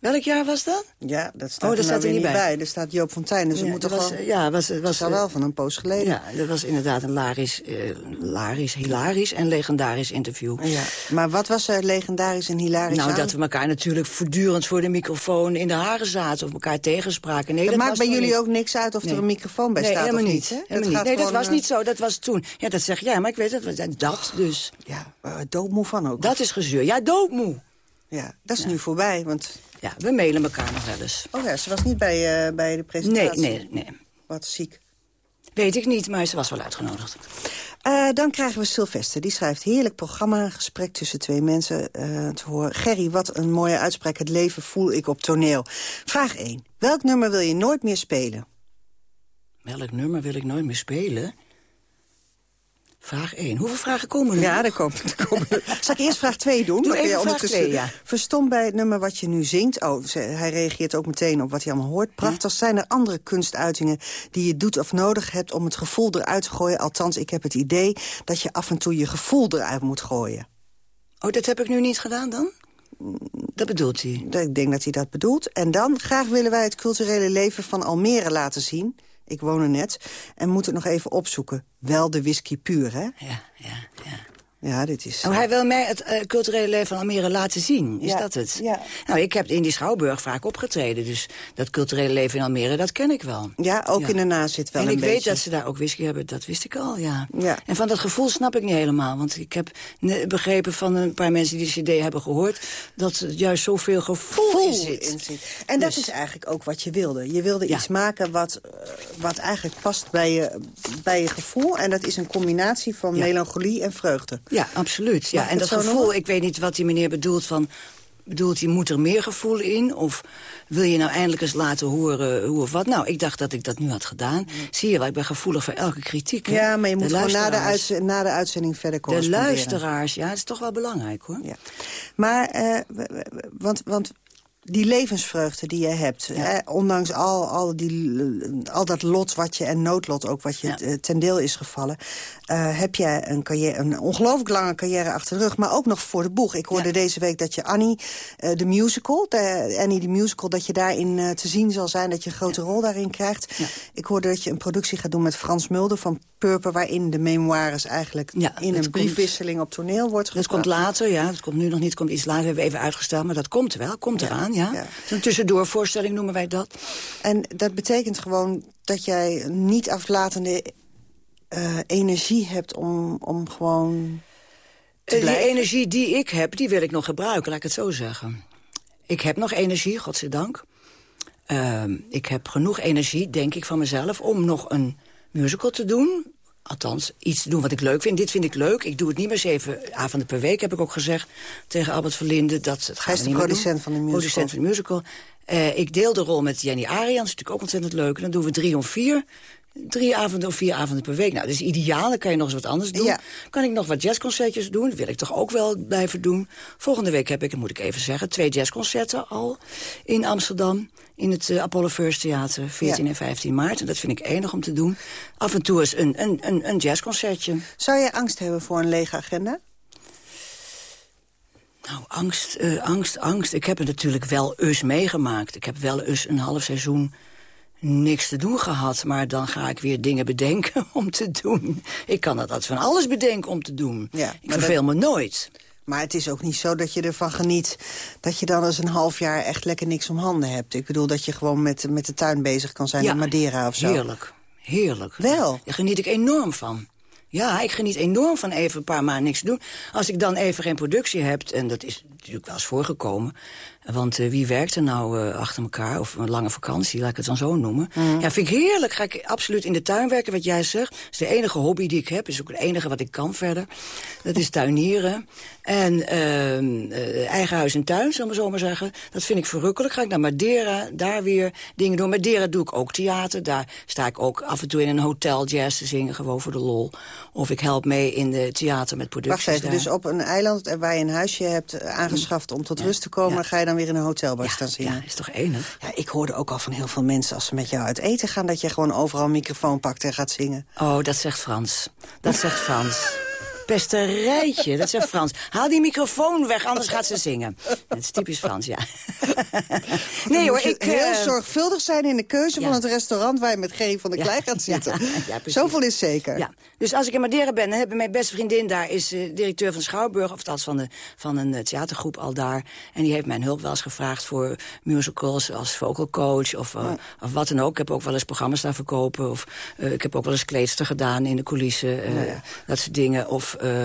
Welk jaar was dat? Ja, dat staat Oh, er, dat nou staat er weer niet bij. bij. Er staat Joop van Tijn, dus Ja, we moeten dat was, gewoon... ja, was, was, dat is al eh, wel van een poos geleden. Ja, dat was inderdaad een larisch, eh, larisch, hilarisch en legendarisch interview. Ja, maar wat was er legendarisch en hilarisch Nou, aan? dat we elkaar natuurlijk voortdurend voor de microfoon in de haren zaten... of elkaar tegenspraken. Nee, dat, dat maakt was bij jullie niet. ook niks uit of Nee. er een microfoon bij nee, staat helemaal of niet. niet. hè? helemaal Dat niet. Nee, dat was eh, niet zo. Dat was toen. Ja, dat zeg jij, maar ik weet het. Dat dus. Ja, uh, doodmoe van ook. Dat is gezeur. Ja, doodmoe. Ja, dat is nu voorbij, want... Ja, we mailen elkaar nog wel eens. Oh ja, ze was niet bij, uh, bij de Nee, presentatie. nee, nee. Wat ziek. Weet ik niet, maar ze was wel uitgenodigd. Uh, dan krijgen we Sylvester. Die schrijft heerlijk programma, gesprek tussen twee mensen uh, te horen. Gerry, wat een mooie uitspraak. Het leven voel ik op toneel. Vraag 1. Welk nummer wil je nooit meer spelen? Welk nummer wil ik nooit meer spelen? Vraag 1. Hoeveel vragen komen er? Ja, er komen, er komen. Zal ik eerst vraag 2 doen? Doe even vraag ondertussen 2, ja. Verstom bij het nummer wat je nu zingt. Oh, hij reageert ook meteen op wat hij allemaal hoort. Prachtig. Zijn er andere kunstuitingen die je doet of nodig hebt... om het gevoel eruit te gooien? Althans, ik heb het idee dat je af en toe je gevoel eruit moet gooien. Oh, dat heb ik nu niet gedaan dan? Dat bedoelt hij. Ik denk dat hij dat bedoelt. En dan graag willen wij het culturele leven van Almere laten zien. Ik woon er net. En moeten het nog even opzoeken. Wel de whisky puur, hè? Ja, ja, ja. Ja, dit is... Oh, hij wil mij het eh, culturele leven van Almere laten zien. Is Ja, dat het? ja. Nou, ik heb in die Schouwburg vaak opgetreden. Dus dat culturele leven in Almere, dat ken ik wel. Ja, ook in de nazit wel en een ik weet dat ze daar ook whisky hebben, dat wist ik al, ja. Ja. En van dat gevoel snap ik niet helemaal. Want ik heb begrepen van een paar mensen die de cd hebben gehoord... dat er juist zoveel gevoel, Gevoel in zit. in zit. En dat Dus- is eigenlijk ook wat je wilde. Je wilde iets maken wat, eh, wat eigenlijk past bij je, bij je gevoel. En dat is een combinatie van melancholie en vreugde. Ja, absoluut. Ja. En dat gevoel, ik weet niet wat die meneer bedoelt van... Bedoelt hij, moet er meer gevoel in? Of wil je nou eindelijk eens laten horen hoe of wat? Nou, ik dacht dat ik dat nu had gedaan. Zie je wel, ik ben gevoelig voor elke kritiek. hè? Ja, maar je De moet gewoon na de, luisteraars. uitz- na de uitzending verder De corresponderen. luisteraars, ja, dat is toch wel belangrijk, hoor. Ja. Maar, eh, w- want, want die levensvreugde die je hebt... Hè, ondanks al, al, die, al dat lot wat je, en noodlot ook wat je Ja. eh, ten deel is gevallen... eh, heb jij een, carrière, een ongelooflijk lange carrière achter de rug... maar ook nog voor de boeg. Ik hoorde Ja. deze week dat je Annie, eh, de musical... De, Annie, de musical, dat je daarin te zien zal zijn... dat je een grote rol daarin krijgt. Ik hoorde dat je een productie gaat doen met Frans Mulder van Purper... waarin de memoires eigenlijk in een briefwisseling op toneel wordt Dat komt gebracht. later, ja. Dat komt nu nog niet, komt iets later. Hebben we even uitgesteld, maar dat komt wel. Komt eraan, ja. Een tussendoorvoorstelling noemen wij dat. En dat betekent gewoon dat jij niet aflatende eh, energie hebt om, om gewoon te Eh, die energie die ik heb, die wil ik nog gebruiken, laat ik het zo zeggen. Ik heb nog energie, godzijdank. Ehm ik heb genoeg energie, denk ik, van mezelf... om nog een musical te doen. Althans, iets te doen wat ik leuk vind. Dit vind ik leuk. Ik doe het niet meer zeven avonden per week, heb ik ook gezegd tegen Albert Verlinde. Dat, het Hij is de producent van de musical. Producent van de musical. Uh, ik deel de rol met Jenny Arians, dat is natuurlijk ook ontzettend leuk. En dan doen we drie om vier drie avonden of vier avonden per week. Nou, dat is ideaal. Dan kan je nog eens wat anders doen. Ja. Kan ik nog wat jazzconcertjes doen? Dat wil ik toch ook wel blijven doen. Volgende week heb ik, moet ik even zeggen... twee jazzconcerten al in Amsterdam. In het uh, Apollo First Theater, 14 en 15 maart. En dat vind ik enig om te doen. Af en toe is een, een, een, een jazzconcertje. Zou je angst hebben voor een lege agenda? Nou, angst, uh, angst, angst. Ik heb het natuurlijk wel eens meegemaakt. Ik heb wel eens een half seizoen niks te doen gehad. Maar dan ga ik weer dingen bedenken om te doen. Ik kan dat van alles bedenken om te doen. Ja, ik verveel me nooit. Maar het is ook niet zo dat je ervan geniet... dat je dan eens een half jaar echt lekker niks om handen hebt. Ik bedoel dat je gewoon met, met de tuin bezig kan zijn ja, in Madeira of zo. heerlijk. Heerlijk. Wel? Daar geniet ik enorm van. Ja, ik geniet enorm van even een paar maanden niks te doen. Als ik dan even geen productie heb, en dat is natuurlijk wel eens voorgekomen... Want uh, wie werkt er nou uh, achter elkaar? Of een lange vakantie, laat ik het dan zo noemen. Mm. Ja, vind ik heerlijk. Ga ik absoluut in de tuin werken, wat jij zegt. Dat is de enige hobby die ik heb. is ook het enige wat ik kan verder. Dat is tuinieren. En uh, eigen huis en tuin, zullen we zo maar zeggen. Dat vind ik verrukkelijk. Ga ik naar Madeira, daar weer dingen doen. Madeira doe ik ook theater. Daar sta ik ook af en toe in een hotel jazz te zingen, gewoon voor de lol. Of ik help mee in de theater met producties Wacht even, dus op een eiland waar je een huisje hebt aangeschaft om tot rust te komen... Ja. ga je dan weer in een hotelbar ja, staan? Ja, is toch enig? Ja, ik hoorde ook al van heel veel mensen als ze met jou uit eten gaan... dat je gewoon overal een microfoon pakt en gaat zingen. Oh, dat zegt Frans. Dat zegt Frans pesterijtje. Dat zegt Frans. Haal die microfoon weg, anders gaat ze zingen. Dat is typisch Frans, ja. nee hoor, ik... heel uh, zorgvuldig zijn in de keuze ja. van het restaurant... waar je met Gerry van der Klei gaat zitten. Ja, Zoveel is zeker. Ja. Dus als ik in Madeira ben, dan heb mijn beste vriendin daar... is uh, directeur van Schouwburg, of althans van, de, van een uh, theatergroep al daar. En die heeft mijn hulp wel eens gevraagd voor musicals... als vocal coach of, of wat dan ook. Ik heb ook wel eens programma's daar verkopen. Of ik heb ook wel eens kleedster gedaan in de coulissen. Dat soort dingen. Of uh,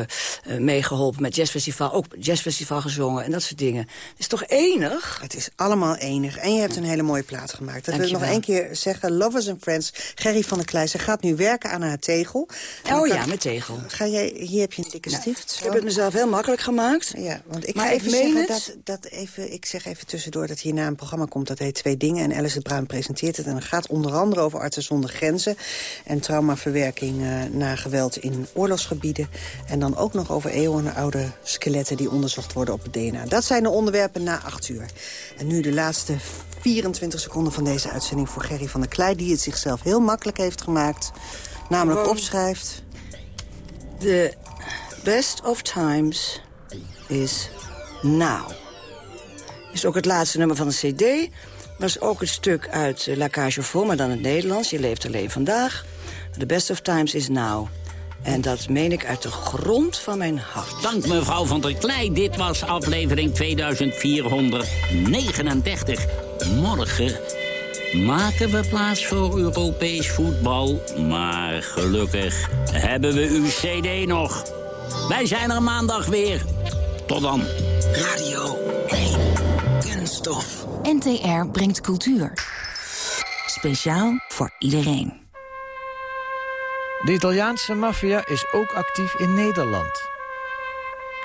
meegeholpen met jazzfestival. Ook jazzfestival gezongen en dat soort dingen. Het is toch enig? Het is allemaal enig. En je hebt een hele mooie plaat gemaakt. Dat wil ik nog één keer zeggen. Lovers and Friends. Gerry van der Kleij. Ze gaat nu werken aan haar tegel. Oh ja, met tegel. Ga jij, hier heb je een dikke nou, stift. Ik heb het mezelf heel makkelijk gemaakt. Ja, want ik maar ga even zeggen dat, dat even... Ik zeg even tussendoor dat hierna een programma komt. Dat heet Twee Dingen. En Alice het Bruin presenteert het. En het gaat onder andere over artsen zonder grenzen. En traumaverwerking uh, na geweld in oorlogsgebieden. En dan ook nog over eeuwenoude skeletten die onderzocht worden op het DNA. Dat zijn de onderwerpen na 8 uur. En nu de laatste 24 seconden van deze uitzending voor Gerry van der Klei... die het zichzelf heel makkelijk heeft gemaakt. Namelijk Gewoon opschrijft... The best of times is now. Is ook het laatste nummer van de cd. Was ook het stuk uit La Cage aux maar dan in het Nederlands. Je leeft alleen vandaag. The best of times is now. En dat meen ik uit de grond van mijn hart. Dank mevrouw van der Klei. Dit was aflevering 2439. Morgen maken we plaats voor Europees voetbal. Maar gelukkig hebben we uw cd nog. Wij zijn er maandag weer. Tot dan. Radio 1. Kunststof. NTR brengt cultuur. Speciaal voor iedereen. De Italiaanse maffia is ook actief in Nederland.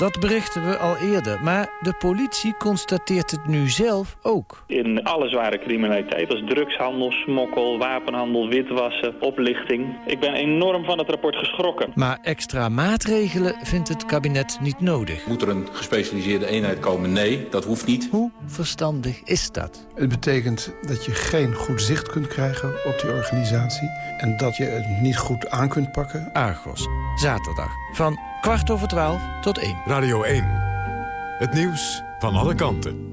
Dat berichten we al eerder, maar de politie constateert het nu zelf ook. In alle zware criminaliteit, als drugshandel, smokkel, wapenhandel, witwassen, oplichting. Ik ben enorm van het rapport geschrokken. Maar extra maatregelen vindt het kabinet niet nodig. Moet er een gespecialiseerde eenheid komen? Nee, dat hoeft niet. Hoe verstandig is dat? Het betekent dat je geen goed zicht kunt krijgen op die organisatie... en dat je het niet goed aan kunt pakken. Argos, zaterdag, van kwart over twaalf tot één. Radio 1. Het nieuws van alle kanten.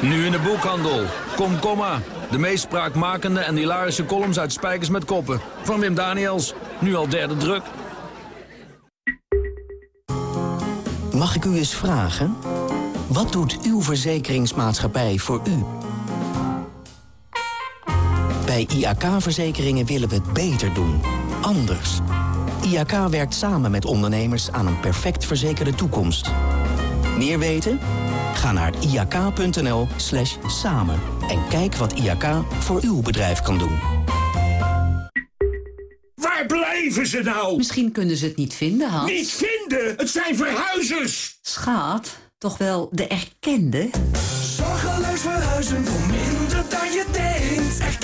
Nu in de boekhandel. Kom, komma. De meest spraakmakende en hilarische columns uit Spijkers met Koppen. Van Wim Daniels. Nu al derde druk. Mag ik u eens vragen? Wat doet uw verzekeringsmaatschappij voor u? Bij IAK-verzekeringen willen we het beter doen. Anders. IAK werkt samen met ondernemers aan een perfect verzekerde toekomst. Meer weten? Ga naar iak.nl slash samen en kijk wat IAK voor uw bedrijf kan doen. Waar blijven ze nou? Misschien kunnen ze het niet vinden, Hans. Niet vinden? Het zijn verhuizers! Schaat, toch wel de erkende? Zorgeloos verhuizen